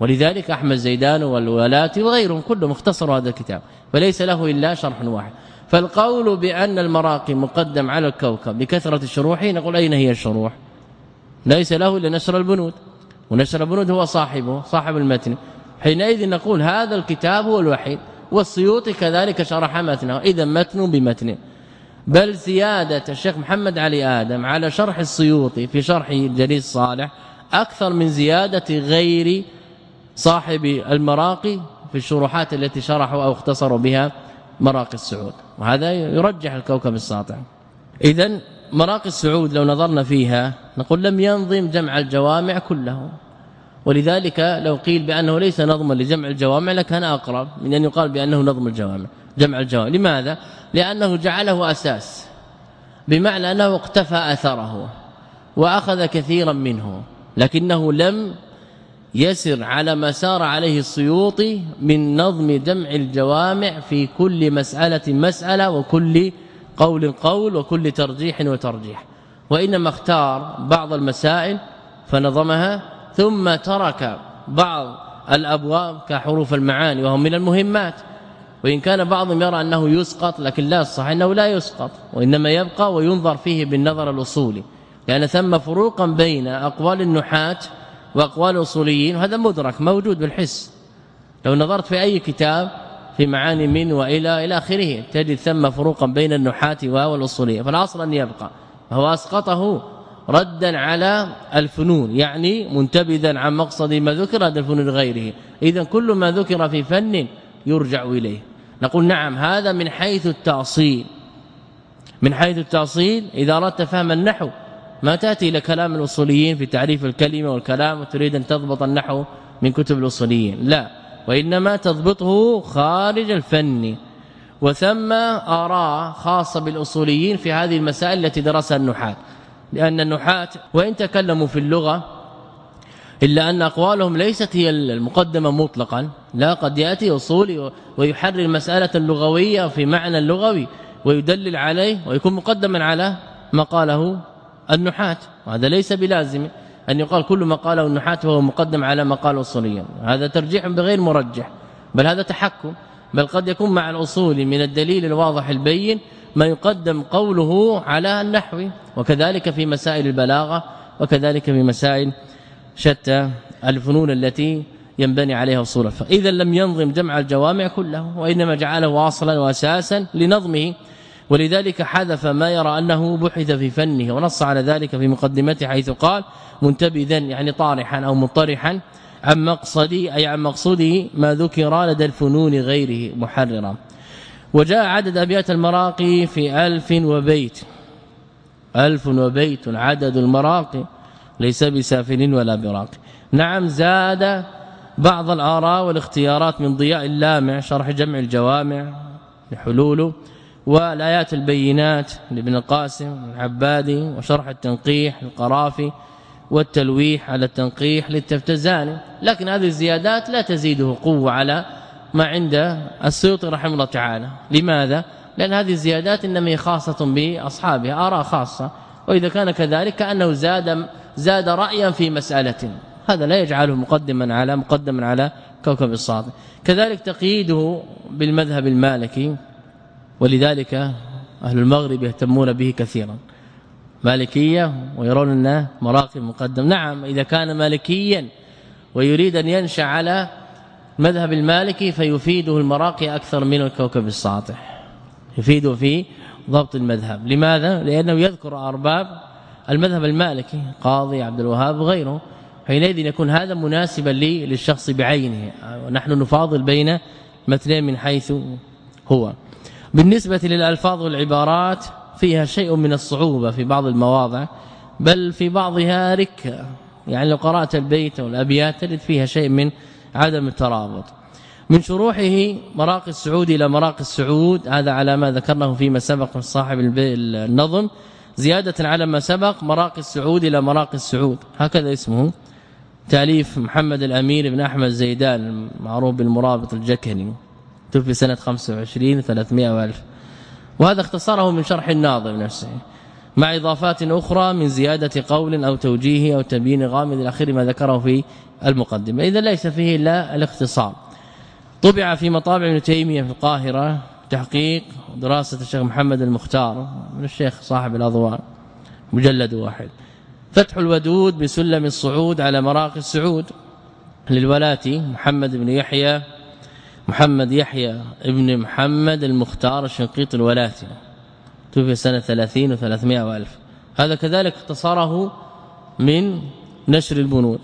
ولذلك أحمد زيدان والولاتي وغيرهم كله مختصر هذا الكتاب. فليس له إلا شرح واحد. فالقول بأن المراقي مقدم على الكوكب بكثرة الشروح نقول أين هي الشروح؟ ليس له إلا نشر البنود. ونشر البنود هو صاحبه صاحب المتن. حينئذ نقول هذا الكتاب هو الوحيد والسيوطي كذلك شرح متنه. إذا متن بمتن. بل زيادة الشيخ محمد علي آدم على شرح السيوطي في شرح الجليل الصالح أكثر من زيادة غير صاحب المراقي في الشروحات التي شرحوا أو اختصروا بها مراقي السعود. وهذا يرجح الكوكب الساطع. اذا مراقي السعود لو نظرنا فيها نقول لم ينظم جمع الجوامع كله. ولذلك لو قيل بأنه ليس نظما لجمع الجوامع لكان أقرب من أن يقال بأنه نظم الجوامع جمع الجوامع. لماذا؟ لأنه جعله أساس بمعنى أنه اقتفى أثره وأخذ كثيرا منه لكنه لم يسر على ما سار عليه السيوطي من نظم جمع الجوامع في كل مسألة مسألة وكل قول قول وكل ترجيح وترجيح. وإنما اختار بعض المسائل فنظمها ثم ترك بعض الأبواب كحروف المعاني وهم من المهمات. وإن كان بعضهم يرى أنه يسقط لكن لا الصحيح إنه لا يسقط وإنما يبقى وينظر فيه بالنظر الأصولي. لأن ثم فروقا بين أقوال النحاة وأقوال الاصوليين وهذا مدرك موجود بالحس. لو نظرت في أي كتاب في معاني من وإلى إلى آخره تجد ثم فروقا بين النحاة والأصولية. فالاصل أن يبقى. هو أسقطه ردا على الفنون يعني منتبذا عن مقصد ما ذكر هذا الفنون غيره اذا كل ما ذكر في فن يرجع إليه. نقول نعم هذا من حيث التأصيل. من حيث التأصيل إذا أردت فهم النحو ما تأتي إلى كلام الأصوليين في تعريف الكلمة والكلام وتريد أن تضبط النحو من كتب الأصوليين. لا. وإنما تضبطه خارج الفن. وثم آراء خاصة بالأصوليين في هذه المسائل التي درسها النحاة. لأن النحاة وإن تكلموا في اللغة إلا أن أقوالهم ليست هي المقدمة مطلقا لا قد يأتي اصولي ويحرر المساله اللغويه في معنى اللغوي ويدلل عليه ويكون مقدما على ما قاله النحاة وهذا ليس بلازم أن يقال كل ما قاله النحاة وهو مقدم على ما قاله الاصوليين هذا ترجيح بغير مرجح بل هذا تحكم بل قد يكون مع الأصول من الدليل الواضح البين ما يقدم قوله على النحو وكذلك في مسائل البلاغة وكذلك في مسائل شتى الفنون التي ينبني عليها اصول الفقه اذا لم ينظم جمع الجوامع كله وإنما جعله واصلا واساسا لنظمه ولذلك حذف ما يرى أنه بحث في فنه ونص على ذلك في مقدمته حيث قال منتبذا يعني طارحا أو مطرحا عن مقصدي أي عن مقصوده ما ذكر لدى الفنون غيره محررا. وجاء عدد أبيات المراقي في ألف وبيت. ألف وبيت عدد المراقي ليس بسافل ولا براق. نعم زاد بعض الآراء والاختيارات من ضياء اللامع شرح جمع الجوامع لحلوله والآيات البينات لابن القاسم العبادي وشرح التنقيح القرافي والتلويح على التنقيح للتفتزاني. لكن هذه الزيادات لا تزيده قوة على ما عند السيوطي رحمه الله تعالى. لماذا؟ لأن هذه الزيادات إنما هي خاصة بأصحابها آراء خاصة. وإذا كان كذلك كأنه زاد زاد رأيا في مسألة. هذا لا يجعله مقدما على مقدما على كوكب الصادق كذلك تقييده بالمذهب المالكي. ولذلك أهل المغرب يهتمون به كثيرا. مالكية ويرون انه مراقب مقدم نعم إذا كان مالكيا ويريد أن ينشأ على مذهب المالكي فيفيده المراقي أكثر من الكوكب الساطح. يفيده في ضبط المذهب. لماذا؟ لأنه يذكر أرباب المذهب المالكي قاضي عبد الوهاب وغيره. حينئذ يكون هذا مناسبا لي للشخص بعينه. ونحن نفاضل بين مثلين من حيث هو. بالنسبة للألفاظ والعبارات فيها شيء من الصعوبة في بعض المواضع بل في بعضها ركه يعني لو قرأت البيت والابيات تجد فيها شيء من عدم الترابط. من شروحه مراقي السعود إلى مراقي السعود هذا على ما ذكرناه فيما سبق من صاحب النظم. زيادة على ما سبق مراقي السعود إلى مراقي السعود. هكذا اسمه. تأليف محمد الأمير بن أحمد زيدان معروف بالمرابط الجكني. توفي سنة 25 300 وألف. وهذا اختصره من شرح الناظم نفسه. مع إضافات أخرى من زيادة قول أو توجيه أو تبيين غامض اخره ما ذكره في المقدمة. إذا ليس فيه إلا الاختصار. طبع في مطابع ابن تيمية في القاهرة تحقيق دراسة الشيخ محمد المختار من الشيخ صاحب الاضواء مجلد واحد. فتح الودود بسلم الصعود على مراقي السعود للولاتي محمد بن يحيى محمد يحيى ابن محمد المختار الشنقيط الولاتي توفي سنة 30 و300 وألف. هذا كذلك اختصاره من نشر البنود.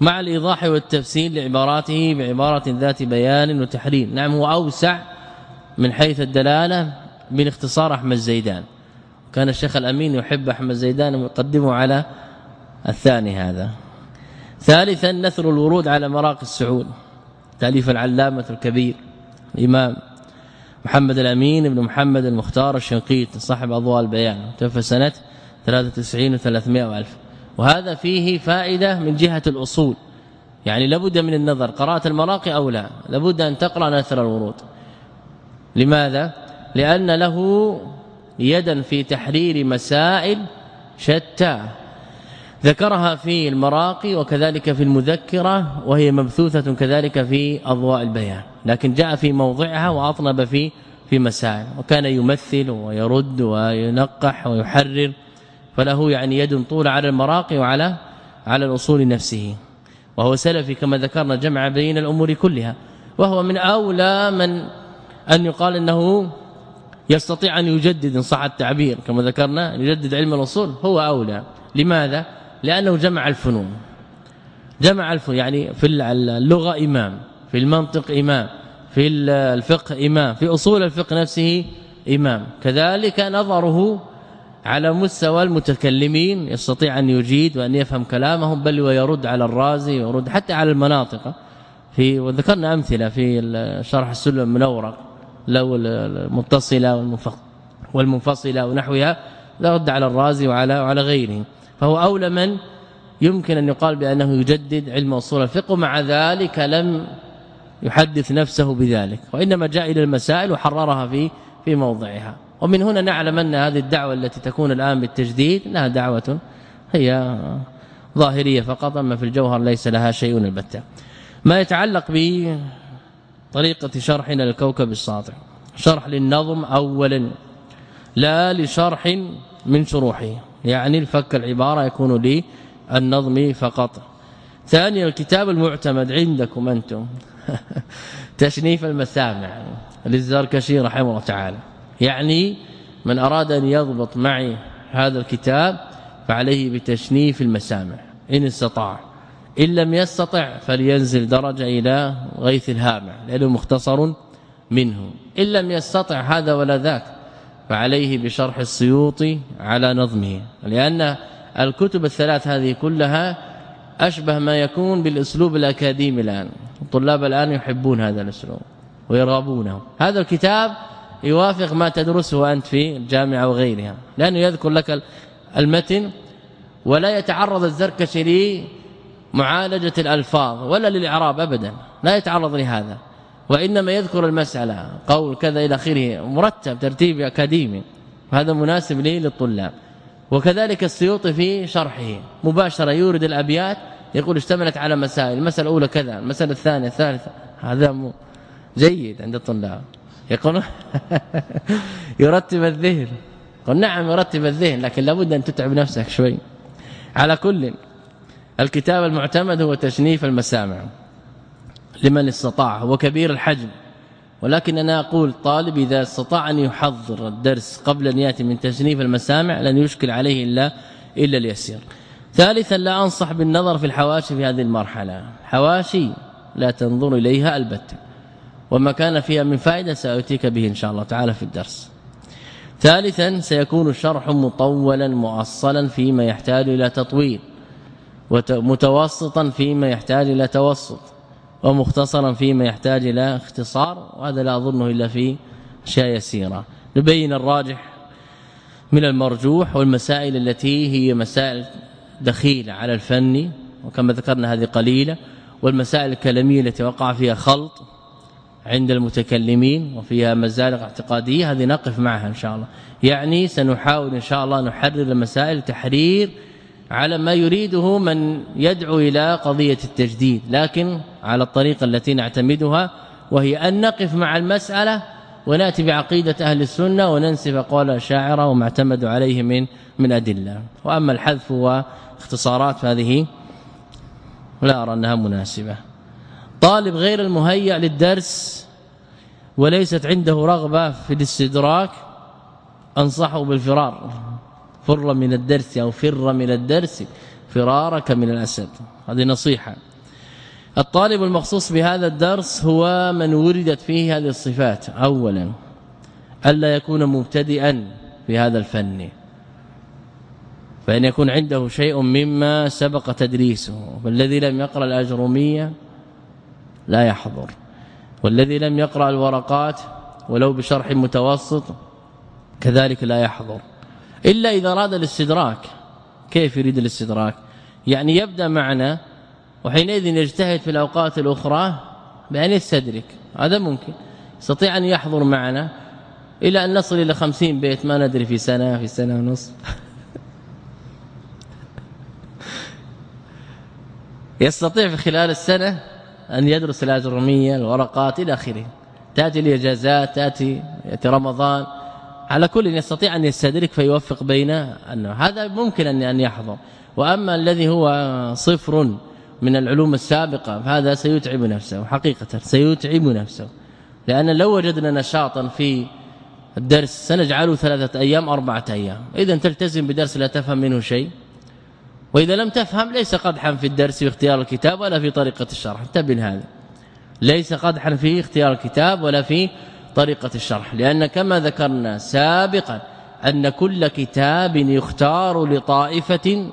مع الإيضاح والتفسير لعباراته بعبارة ذات بيان وتحرير. نعم هو أوسع من حيث الدلالة من اختصار أحمد زيدان. كان الشيخ الأمين يحب أحمد زيدان ويقدمه على الثاني هذا. ثالثا نثر الورود على مراقي السعود. تأليف العلامة الكبير الإمام محمد الأمين بن محمد المختار الشنقيط صاحب أضواء البيان توفى سنة 93 و300 وألف. وهذا فيه فائدة من جهة الأصول. يعني لابد من النظر قراءة المراقي أو لا؟ لابد أن تقرأ نثر الورود. لماذا؟ لأن له يدا في تحرير مسائل شتى. ذكرها في المراقي وكذلك في المذكرة وهي مبثوثة كذلك في أضواء البيان. لكن جاء في موضعها واطنب في في مسائل. وكان يمثل ويرد وينقح ويحرر فله يعني يد طول على المراقي وعلى على الأصول نفسه. وهو سلفي كما ذكرنا جمع بين الأمور كلها. وهو من أولى من أن يقال إنه يستطيع أن يجدد ان صح التعبير. كما ذكرنا يجدد علم الأصول هو أولى. لماذا؟ لأنه جمع الفنون. جمع الفنون يعني في اللغة إمام في المنطق إمام في الفقه إمام في أصول الفقه نفسه إمام. كذلك نظره على مستوى المتكلمين يستطيع أن يجيد وأن يفهم كلامهم بل ويرد على الرازي ويرد حتى على المناطق. في وذكرنا أمثلة في شرح السلم المنورق لو المتصلة والمنفصلة ونحوها رد على الرازي وعلى وعلى غيره. فهو أولى من يمكن أن يقال بأنه يجدد علم أصول الفقه ومع ذلك لم يحدث نفسه بذلك وإنما جاء إلى المسائل وحررها في في موضعها. ومن هنا نعلم أن هذه الدعوة التي تكون الآن بالتجديد إنها دعوة هي ظاهرية فقط أما في الجوهر ليس لها شيء البتة. ما يتعلق بطريقة شرحنا للكوكب الساطع. شرح للنظم اولا لا لشرح من شروحه. يعني الفك العبارة يكون للنظم فقط. ثانيا الكتاب المعتمد عندكم أنتم. تشنيف المسامع. للزركشي رحمه الله تعالى. يعني من أراد أن يضبط معي هذا الكتاب فعليه بتشنيف المسامع. إن استطاع. إن لم يستطع فلينزل درجة إلى غيث الهامع لأنه مختصر منه. إن لم يستطع هذا ولا ذاك فعليه بشرح السيوطي على نظمه. لأن الكتب الثلاث هذه كلها أشبه ما يكون بالأسلوب الأكاديمي الآن. الطلاب الآن يحبون هذا الأسلوب ويرغبونه. هذا الكتاب يوافق ما تدرسه أنت في الجامعة وغيرها. لأنه يذكر لك المتن ولا يتعرض الزركشي لمعالجة الألفاظ ولا للإعراب ابدا. لا يتعرض لهذا. وإنما يذكر المسألة قول كذا إلى آخره مرتب ترتيب أكاديمي. وهذا مناسب لي للطلاب. وكذلك السيوطي في شرحه. مباشرة يورد الأبيات يقول اشتملت على مسائل المسألة الأولى كذا المسألة الثانية الثالثة. هذا جيد عند الطلاب. يقول يرتب الذهن. قل نعم يرتب الذهن لكن لابد أن تتعب نفسك شوي. على كل الكتاب المعتمد هو تشنيف المسامع. لمن استطاع هو كبير الحجم. ولكن أنا أقول طالب إذا استطاع ان يحضر الدرس قبل أن يأتي من تشنيف المسامع لن يشكل عليه إلا إلا اليسير. ثالثا لا أنصح بالنظر في الحواشي في هذه المرحلة. حواشي لا تنظر إليها البتة وما كان فيها من فائدة ساتيك به إن شاء الله تعالى في الدرس. ثالثا سيكون الشرح مطولا مؤصلا فيما يحتاج إلى تطويل ومتوسطا فيما يحتاج إلى توسط. ومختصرا فيما يحتاج إلى اختصار وهذا لا أظنه إلا في أشياء يسيرة. نبين الراجح من المرجوح والمسائل التي هي مسائل دخيلة على الفن وكما ذكرنا هذه قليلة والمسائل الكلامية التي وقع فيها خلط عند المتكلمين وفيها مزالق اعتقادية هذه نقف معها إن شاء الله. يعني سنحاول إن شاء الله نحرر المسائل تحرير على ما يريده من يدعو إلى قضية التجديد لكن على الطريقة التي نعتمدها وهي أن نقف مع المسألة ونأتي بعقيدة أهل السنة وننسف قول الشاعره وما اعتمدوا عليه من من أدلة. وأما الحذف واختصارات فهذه لا أرى أنها مناسبة. طالب غير المهيأ للدرس وليست عنده رغبة في الاستدراك أنصحه بالفرار. فر من الدرس أو فر من الدرس فرارك من الأسد. هذه نصيحة. الطالب المخصوص بهذا الدرس هو من وردت فيه هذه الصفات. اولا ألا يكون مبتدئا في هذا الفن. فإن يكون عنده شيء مما سبق تدريسه. فالذي لم يقرأ الأجرومية لا يحضر. والذي لم يقرأ الورقات ولو بشرح متوسط كذلك لا يحضر. إلا إذا أراد الاستدراك. كيف يريد الاستدراك؟ يعني يبدأ معنا وحينئذ يجتهد في الأوقات الأخرى بأن يستدرك. هذا ممكن. يستطيع أن يحضر معنا إلى أن نصل إلى خمسين بيت. ما ندري في سنة في سنة ونصف يستطيع في خلال السنة أن يدرس الاجروميه الورقات إلى آخره. تأتي الاجازات تأتي يأتي رمضان. على كل يستطيع أن يستدرك فيوفق بين انه هذا ممكن ان أن يحضر. وأما الذي هو صفر من العلوم السابقة فهذا سيتعب نفسه حقيقة سيتعب نفسه. لأن لو وجدنا نشاطا في الدرس سنجعله ثلاثة أيام أربعة أيام. اذا تلتزم بدرس لا تفهم منه شيء. وإذا لم تفهم ليس قدحا في الدرس في اختيار الكتاب ولا في طريقة الشرح. انتبه هذا ليس قدحا في اختيار الكتاب ولا في طريقة الشرح لأن كما ذكرنا سابقا أن كل كتاب يختار لطائفة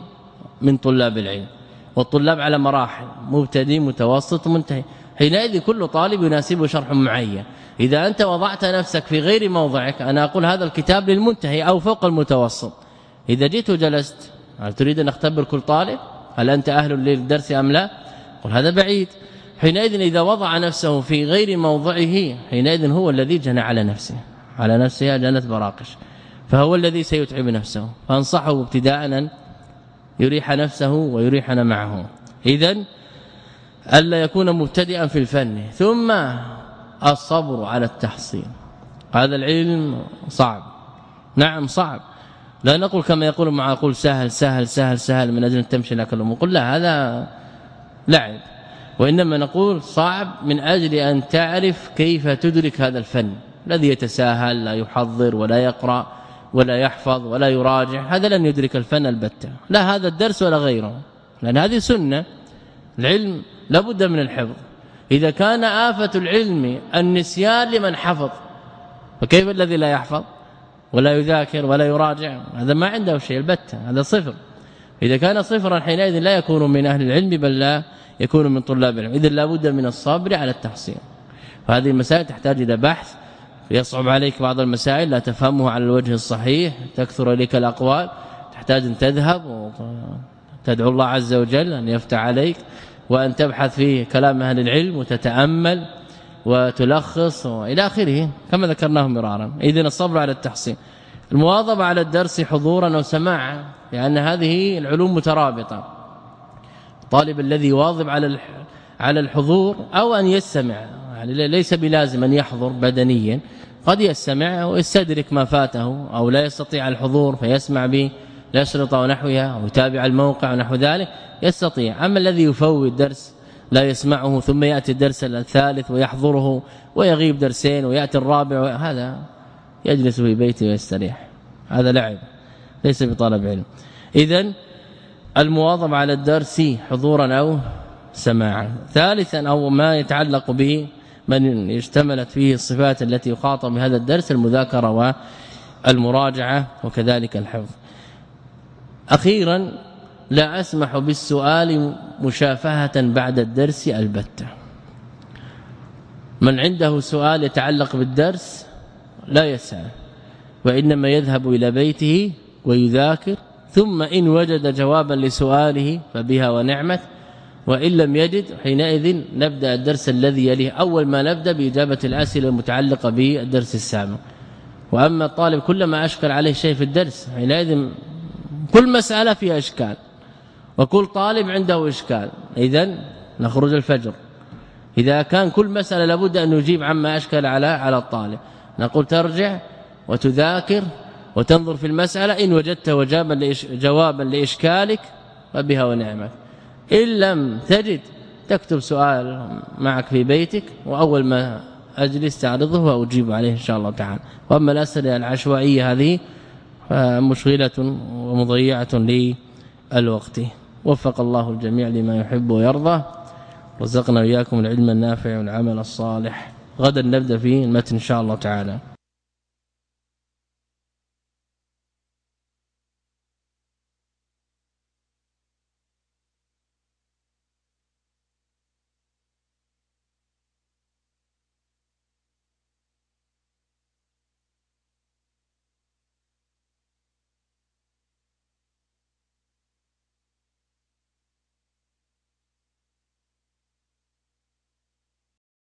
من طلاب العلم والطلاب على مراحل مبتدئ متوسط منتهي. حينئذ كل طالب يناسبه شرح معين. إذا أنت وضعت نفسك في غير موضعك أنا أقول هذا الكتاب للمنتهي أو فوق المتوسط. إذا جيت وجلست هل تريد أن أختبر كل طالب؟ هل أنت أهل للدرس أم لا؟ قل هذا بعيد. حينئذ إذا وضع نفسه في غير موضعه حينئذ هو الذي جنى على نفسه. على نفسها جنت براقش. فهو الذي سيتعب نفسه. فانصحه ابتداء أن يريح نفسه ويريحنا معه. اذا ألا يكون مبتدئا في الفن. ثم الصبر على التحصيل. هذا العلم صعب. نعم صعب. لا نقول كما يقول مع أقول سهل سهل سهل سهل من أجل أن تمشي لك الأمور. قل لا هذا لعب. وإنما نقول صعب من أجل أن تعرف كيف تدرك هذا الفن. الذي يتساهل لا يحضر ولا يقرأ ولا يحفظ ولا يراجع هذا لن يدرك الفن البتة. لا هذا الدرس ولا غيره. لأن هذه سنة العلم لابد من الحفظ. إذا كان آفة العلم النسيان لمن حفظ فكيف الذي لا يحفظ ولا يذاكر ولا يراجع؟ هذا ما عنده شيء البتة هذا صفر. إذا كان صفرا حينئذ لا يكون من أهل العلم بل لا يكون من طلاب العلم. اذا لابد من الصبر على التحصيل. فهذه المسائل تحتاج إلى بحث. يصعب عليك بعض المسائل لا تفهمها على الوجه الصحيح. تكثر اليك الأقوال. تحتاج أن تذهب وتدعو الله عز وجل أن يفتح عليك. وأن تبحث في كلام أهل العلم وتتأمل وتلخص وإلى آخره كما ذكرناه مرارا. اذا الصبر على التحصيل. المواظبة على الدرس حضورا وسماعا لأن هذه العلوم مترابطة. طالب الذي واظب على على الحضور أو أن يستمع. يعني ليس بلازم أن يحضر بدنيا. قد يستمع ويستدرك ما فاته أو لا يستطيع الحضور فيسمع به الاشرطه ونحوها أو يتابع الموقع ونحو ذلك يستطيع. أما الذي يفوت درس لا يسمعه ثم يأتي الدرس الثالث ويحضره ويغيب درسين ويأتي الرابع هذا يجلس في بيته ويستريح. هذا لعب ليس بطالب علم. اذا المواظبة على الدرس حضورا أو سماعا. ثالثا أو ما يتعلق به من اشتملت فيه الصفات التي يخاطب بهذا الدرس المذاكرة والمراجعة وكذلك الحفظ. أخيرا لا أسمح بالسؤال مشافهة بعد الدرس البتة. من عنده سؤال يتعلق بالدرس لا يسأل وإنما يذهب إلى بيته ويذاكر ثم إن وجد جوابا لسؤاله فبها ونعمت وإن لم يجد حينئذ نبدأ الدرس الذي يليه. أول ما نبدأ بإجابة الأسئلة المتعلقة بالدرس السابق. وأما الطالب كلما أشكل عليه شيء في الدرس حينئذ كل مسألة فيها إشكال وكل طالب عنده إشكال. إذا نخرج الفجر. إذا كان كل مسألة لابد أن نجيب عما أشكل على على الطالب. نقول ترجع وتذاكر وتنظر في المسألة إن وجدت وجابا جوابا لإشكالك فبها ونعمت. إن لم تجد تكتب سؤال معك في بيتك وأول ما أجلس تعرضه وأجيب عليه إن شاء الله تعالى. وأما الأسئلة العشوائية هذه فمشغلة ومضيعة للوقت. وفق الله الجميع لما يحب ويرضى. رزقنا وإياكم العلم النافع والعمل الصالح. غدا نبدأ في المتن إن شاء الله تعالى.